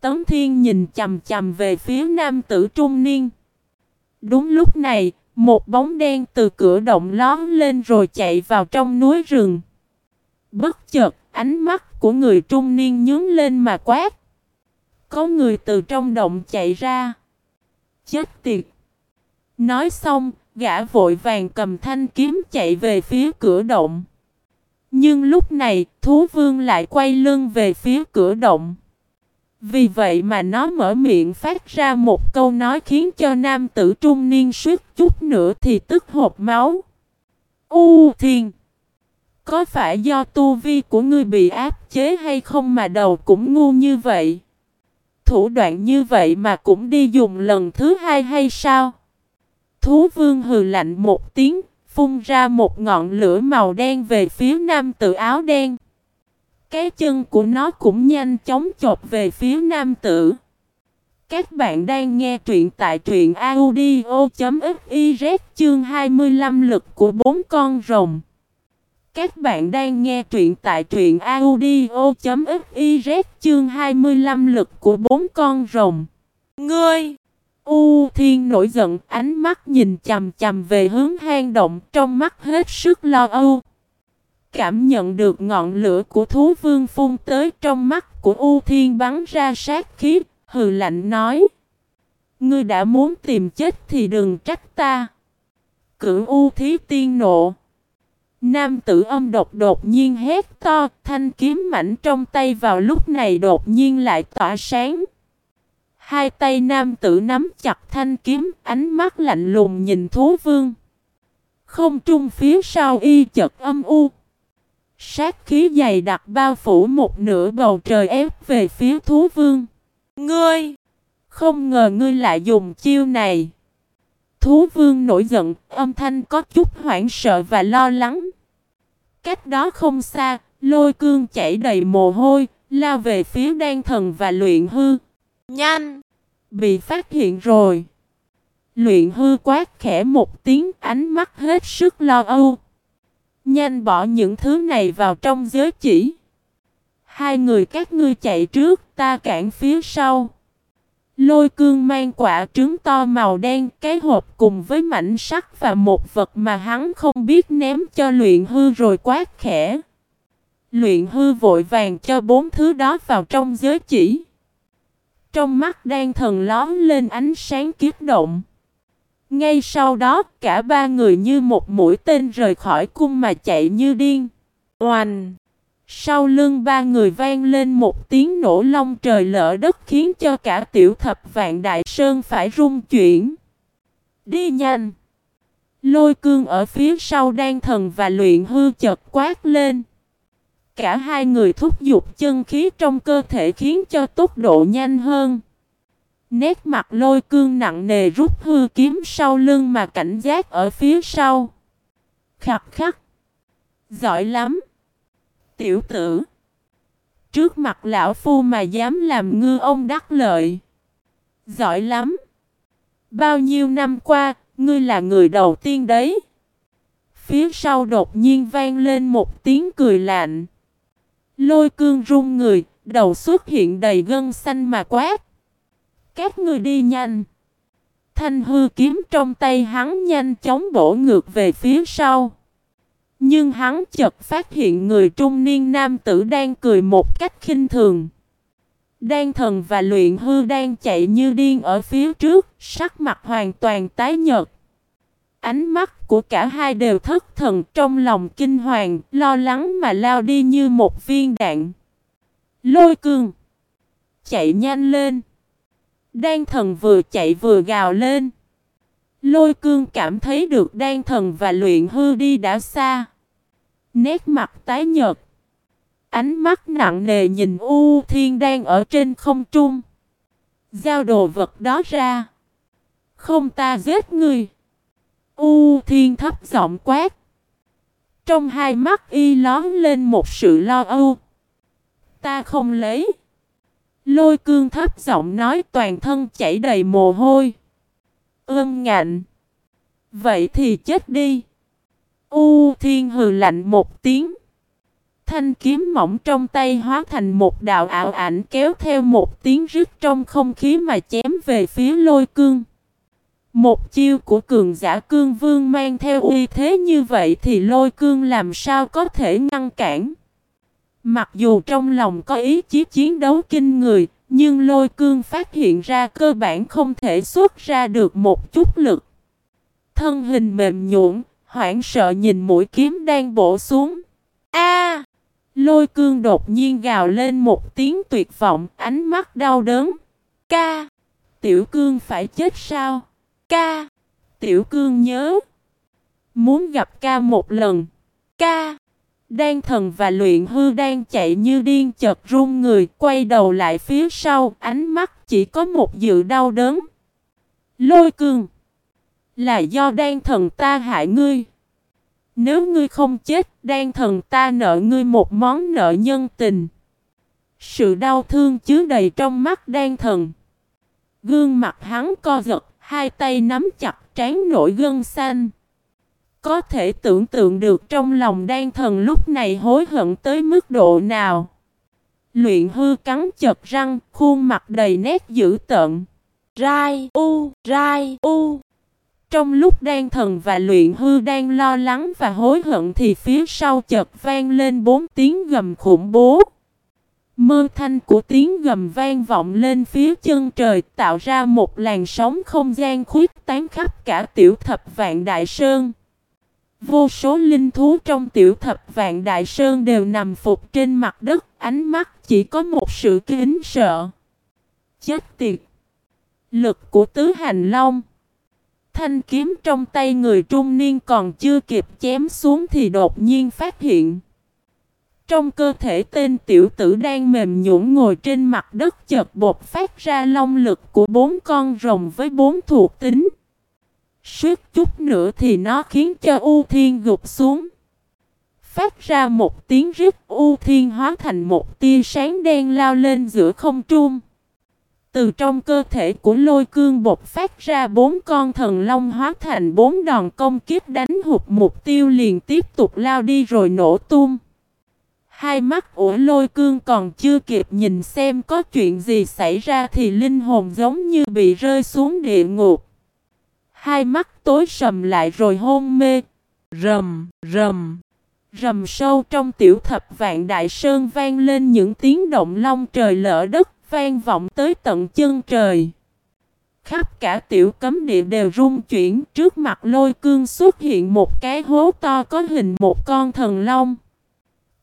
Tấn thiên nhìn chầm chầm về phía nam tử trung niên. Đúng lúc này, một bóng đen từ cửa động lón lên rồi chạy vào trong núi rừng. Bất chợt, ánh mắt của người trung niên nhướng lên mà quát. Có người từ trong động chạy ra. Chết tiệt! Nói xong, gã vội vàng cầm thanh kiếm chạy về phía cửa động. Nhưng lúc này, thú vương lại quay lưng về phía cửa động. Vì vậy mà nó mở miệng phát ra một câu nói khiến cho nam tử trung niên suýt chút nữa thì tức hộp máu. U thiên! Có phải do tu vi của ngươi bị áp chế hay không mà đầu cũng ngu như vậy? Thủ đoạn như vậy mà cũng đi dùng lần thứ hai hay sao? Thú vương hừ lạnh một tiếng, phun ra một ngọn lửa màu đen về phía nam tử áo đen. Cái chân của nó cũng nhanh chóng chộp về phía nam tử. Các bạn đang nghe truyện tại truyện audio.fiz chương 25 lực của bốn con rồng. Các bạn đang nghe truyện tại truyện audio.fiz chương 25 lực của bốn con rồng. Ngươi! U Thiên nổi giận, ánh mắt nhìn chầm chầm về hướng hang động, trong mắt hết sức lo âu. Cảm nhận được ngọn lửa của thú vương phun tới trong mắt của U Thiên bắn ra sát khí, hừ lạnh nói. Ngươi đã muốn tìm chết thì đừng trách ta. Cửu U Thí Tiên nộ. Nam tử âm độc đột nhiên hét to, thanh kiếm mảnh trong tay vào lúc này đột nhiên lại tỏa sáng. Hai tay nam tử nắm chặt thanh kiếm, ánh mắt lạnh lùng nhìn thú vương. Không trung phía sau y chật âm u. Sát khí dày đặc bao phủ một nửa bầu trời ép về phía thú vương. Ngươi! Không ngờ ngươi lại dùng chiêu này. Thú vương nổi giận, âm thanh có chút hoảng sợ và lo lắng. Cách đó không xa, lôi cương chảy đầy mồ hôi, lao về phía đan thần và luyện hư. Nhanh! Bị phát hiện rồi. Luyện hư quát khẽ một tiếng ánh mắt hết sức lo âu. Nhanh bỏ những thứ này vào trong giới chỉ. Hai người các ngươi chạy trước, ta cản phía sau. Lôi cương mang quả trứng to màu đen, cái hộp cùng với mảnh sắt và một vật mà hắn không biết ném cho luyện hư rồi quát khẽ. Luyện hư vội vàng cho bốn thứ đó vào trong giới chỉ. Trong mắt đang thần lón lên ánh sáng kiếp động. Ngay sau đó, cả ba người như một mũi tên rời khỏi cung mà chạy như điên. Oanh! Sau lưng ba người vang lên một tiếng nổ long trời lỡ đất khiến cho cả tiểu thập vạn đại sơn phải rung chuyển. Đi nhanh! Lôi cương ở phía sau đang thần và luyện hư chật quát lên. Cả hai người thúc giục chân khí trong cơ thể khiến cho tốc độ nhanh hơn. Nét mặt lôi cương nặng nề rút hư kiếm sau lưng mà cảnh giác ở phía sau. Khặt khắc. Giỏi lắm. Tiểu tử. Trước mặt lão phu mà dám làm ngư ông đắc lợi. Giỏi lắm. Bao nhiêu năm qua, ngươi là người đầu tiên đấy. Phía sau đột nhiên vang lên một tiếng cười lạnh. Lôi cương run người, đầu xuất hiện đầy gân xanh mà quát. Các người đi nhanh. Thanh hư kiếm trong tay hắn nhanh chóng bổ ngược về phía sau. Nhưng hắn chợt phát hiện người trung niên nam tử đang cười một cách khinh thường. Đan thần và luyện hư đang chạy như điên ở phía trước, sắc mặt hoàn toàn tái nhợt. Ánh mắt của cả hai đều thất thần trong lòng kinh hoàng, lo lắng mà lao đi như một viên đạn. Lôi cương! Chạy nhanh lên! Đan thần vừa chạy vừa gào lên. Lôi cương cảm thấy được đan thần và luyện hư đi đã xa. Nét mặt tái nhợt. Ánh mắt nặng nề nhìn U Thiên đang ở trên không trung. Giao đồ vật đó ra. Không ta giết ngươi. U Thiên thấp giọng quát. Trong hai mắt y lón lên một sự lo âu. Ta không lấy. Lôi cương thấp giọng nói toàn thân chảy đầy mồ hôi. Ưm ngạnh. Vậy thì chết đi. U thiên hừ lạnh một tiếng. Thanh kiếm mỏng trong tay hóa thành một đạo ảo ảnh kéo theo một tiếng rít trong không khí mà chém về phía lôi cương. Một chiêu của cường giả cương vương mang theo uy thế như vậy thì lôi cương làm sao có thể ngăn cản. Mặc dù trong lòng có ý chí chiến đấu kinh người, nhưng lôi cương phát hiện ra cơ bản không thể xuất ra được một chút lực. Thân hình mềm nhũn, hoảng sợ nhìn mũi kiếm đang bổ xuống. A! lôi cương đột nhiên gào lên một tiếng tuyệt vọng, ánh mắt đau đớn. Ca! Tiểu cương phải chết sao? Ca! Tiểu cương nhớ. Muốn gặp ca một lần. Ca! Đan thần và luyện hư đang chạy như điên chợt run người, quay đầu lại phía sau, ánh mắt chỉ có một dự đau đớn. Lôi cương! Là do đan thần ta hại ngươi. Nếu ngươi không chết, đan thần ta nợ ngươi một món nợ nhân tình. Sự đau thương chứa đầy trong mắt đan thần. Gương mặt hắn co giật, hai tay nắm chặt trán nổi gân xanh. Có thể tưởng tượng được trong lòng đan thần lúc này hối hận tới mức độ nào. Luyện hư cắn chật răng, khuôn mặt đầy nét dữ tợn. Rai u, rai u. Trong lúc đan thần và luyện hư đang lo lắng và hối hận thì phía sau chợt vang lên bốn tiếng gầm khủng bố. Mơ thanh của tiếng gầm vang vọng lên phía chân trời tạo ra một làn sóng không gian khuyết tán khắp cả tiểu thập vạn đại sơn. Vô số linh thú trong tiểu thập vạn đại sơn đều nằm phục trên mặt đất, ánh mắt chỉ có một sự kính sợ. Chết tiệt! Lực của tứ hành long. Thanh kiếm trong tay người trung niên còn chưa kịp chém xuống thì đột nhiên phát hiện. Trong cơ thể tên tiểu tử đang mềm nhũn ngồi trên mặt đất chợt bột phát ra long lực của bốn con rồng với bốn thuộc tính. Suốt chút nữa thì nó khiến cho U Thiên gục xuống. Phát ra một tiếng rít, U Thiên hóa thành một tia sáng đen lao lên giữa không trung. Từ trong cơ thể của lôi cương bột phát ra bốn con thần long hóa thành bốn đòn công kiếp đánh hụt mục tiêu liền tiếp tục lao đi rồi nổ tung. Hai mắt ủa lôi cương còn chưa kịp nhìn xem có chuyện gì xảy ra thì linh hồn giống như bị rơi xuống địa ngục. Hai mắt tối sầm lại rồi hôn mê. Rầm, rầm. Rầm sâu trong tiểu thập vạn đại sơn vang lên những tiếng động long trời lỡ đất vang vọng tới tận chân trời. Khắp cả tiểu cấm địa đều rung chuyển trước mặt lôi cương xuất hiện một cái hố to có hình một con thần long.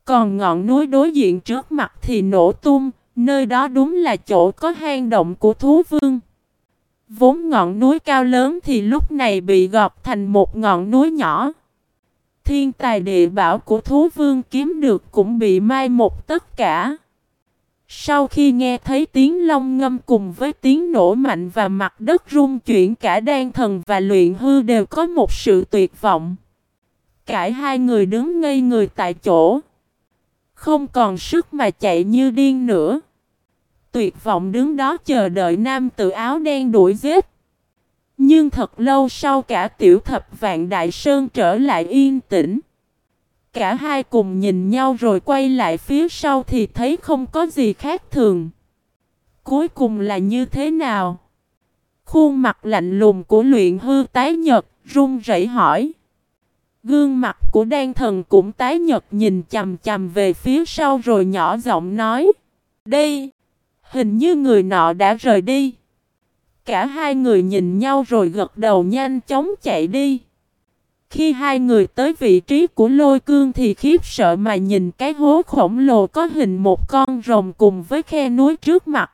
Còn ngọn núi đối diện trước mặt thì nổ tung, nơi đó đúng là chỗ có hang động của thú vương. Vốn ngọn núi cao lớn thì lúc này bị gọt thành một ngọn núi nhỏ. Thiên tài địa bảo của thú vương kiếm được cũng bị mai một tất cả. Sau khi nghe thấy tiếng long ngâm cùng với tiếng nổ mạnh và mặt đất rung chuyển cả đan thần và luyện hư đều có một sự tuyệt vọng. Cả hai người đứng ngây người tại chỗ. Không còn sức mà chạy như điên nữa. Tuyệt vọng đứng đó chờ đợi nam tự áo đen đuổi giết. Nhưng thật lâu sau cả tiểu thập vạn đại sơn trở lại yên tĩnh. Cả hai cùng nhìn nhau rồi quay lại phía sau thì thấy không có gì khác thường. Cuối cùng là như thế nào? Khuôn mặt lạnh lùng của luyện hư tái nhật, run rẩy hỏi. Gương mặt của đan thần cũng tái nhật nhìn chầm chầm về phía sau rồi nhỏ giọng nói. Đây, hình như người nọ đã rời đi. Cả hai người nhìn nhau rồi gật đầu nhanh chóng chạy đi. Khi hai người tới vị trí của lôi cương thì khiếp sợ mà nhìn cái hố khổng lồ có hình một con rồng cùng với khe núi trước mặt.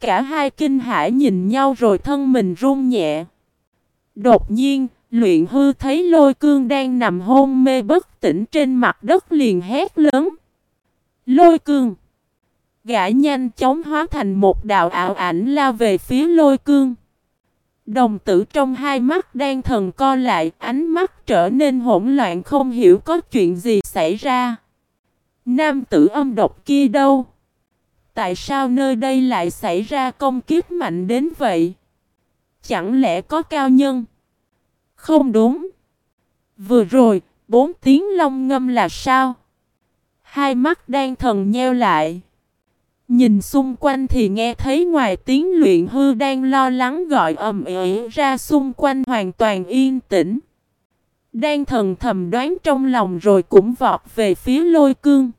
Cả hai kinh hãi nhìn nhau rồi thân mình run nhẹ. Đột nhiên, luyện hư thấy lôi cương đang nằm hôn mê bất tỉnh trên mặt đất liền hét lớn. Lôi cương! Gã nhanh chóng hóa thành một đạo ảo ảnh lao về phía lôi cương. Đồng tử trong hai mắt đang thần co lại, ánh mắt trở nên hỗn loạn không hiểu có chuyện gì xảy ra. Nam tử âm độc kia đâu? Tại sao nơi đây lại xảy ra công kiếp mạnh đến vậy? Chẳng lẽ có cao nhân? Không đúng. Vừa rồi, bốn tiếng long ngâm là sao? Hai mắt đang thần nheo lại. Nhìn xung quanh thì nghe thấy ngoài tiếng luyện hư đang lo lắng gọi ầm ĩ ra xung quanh hoàn toàn yên tĩnh. Đang thần thầm đoán trong lòng rồi cũng vọt về phía lôi cương.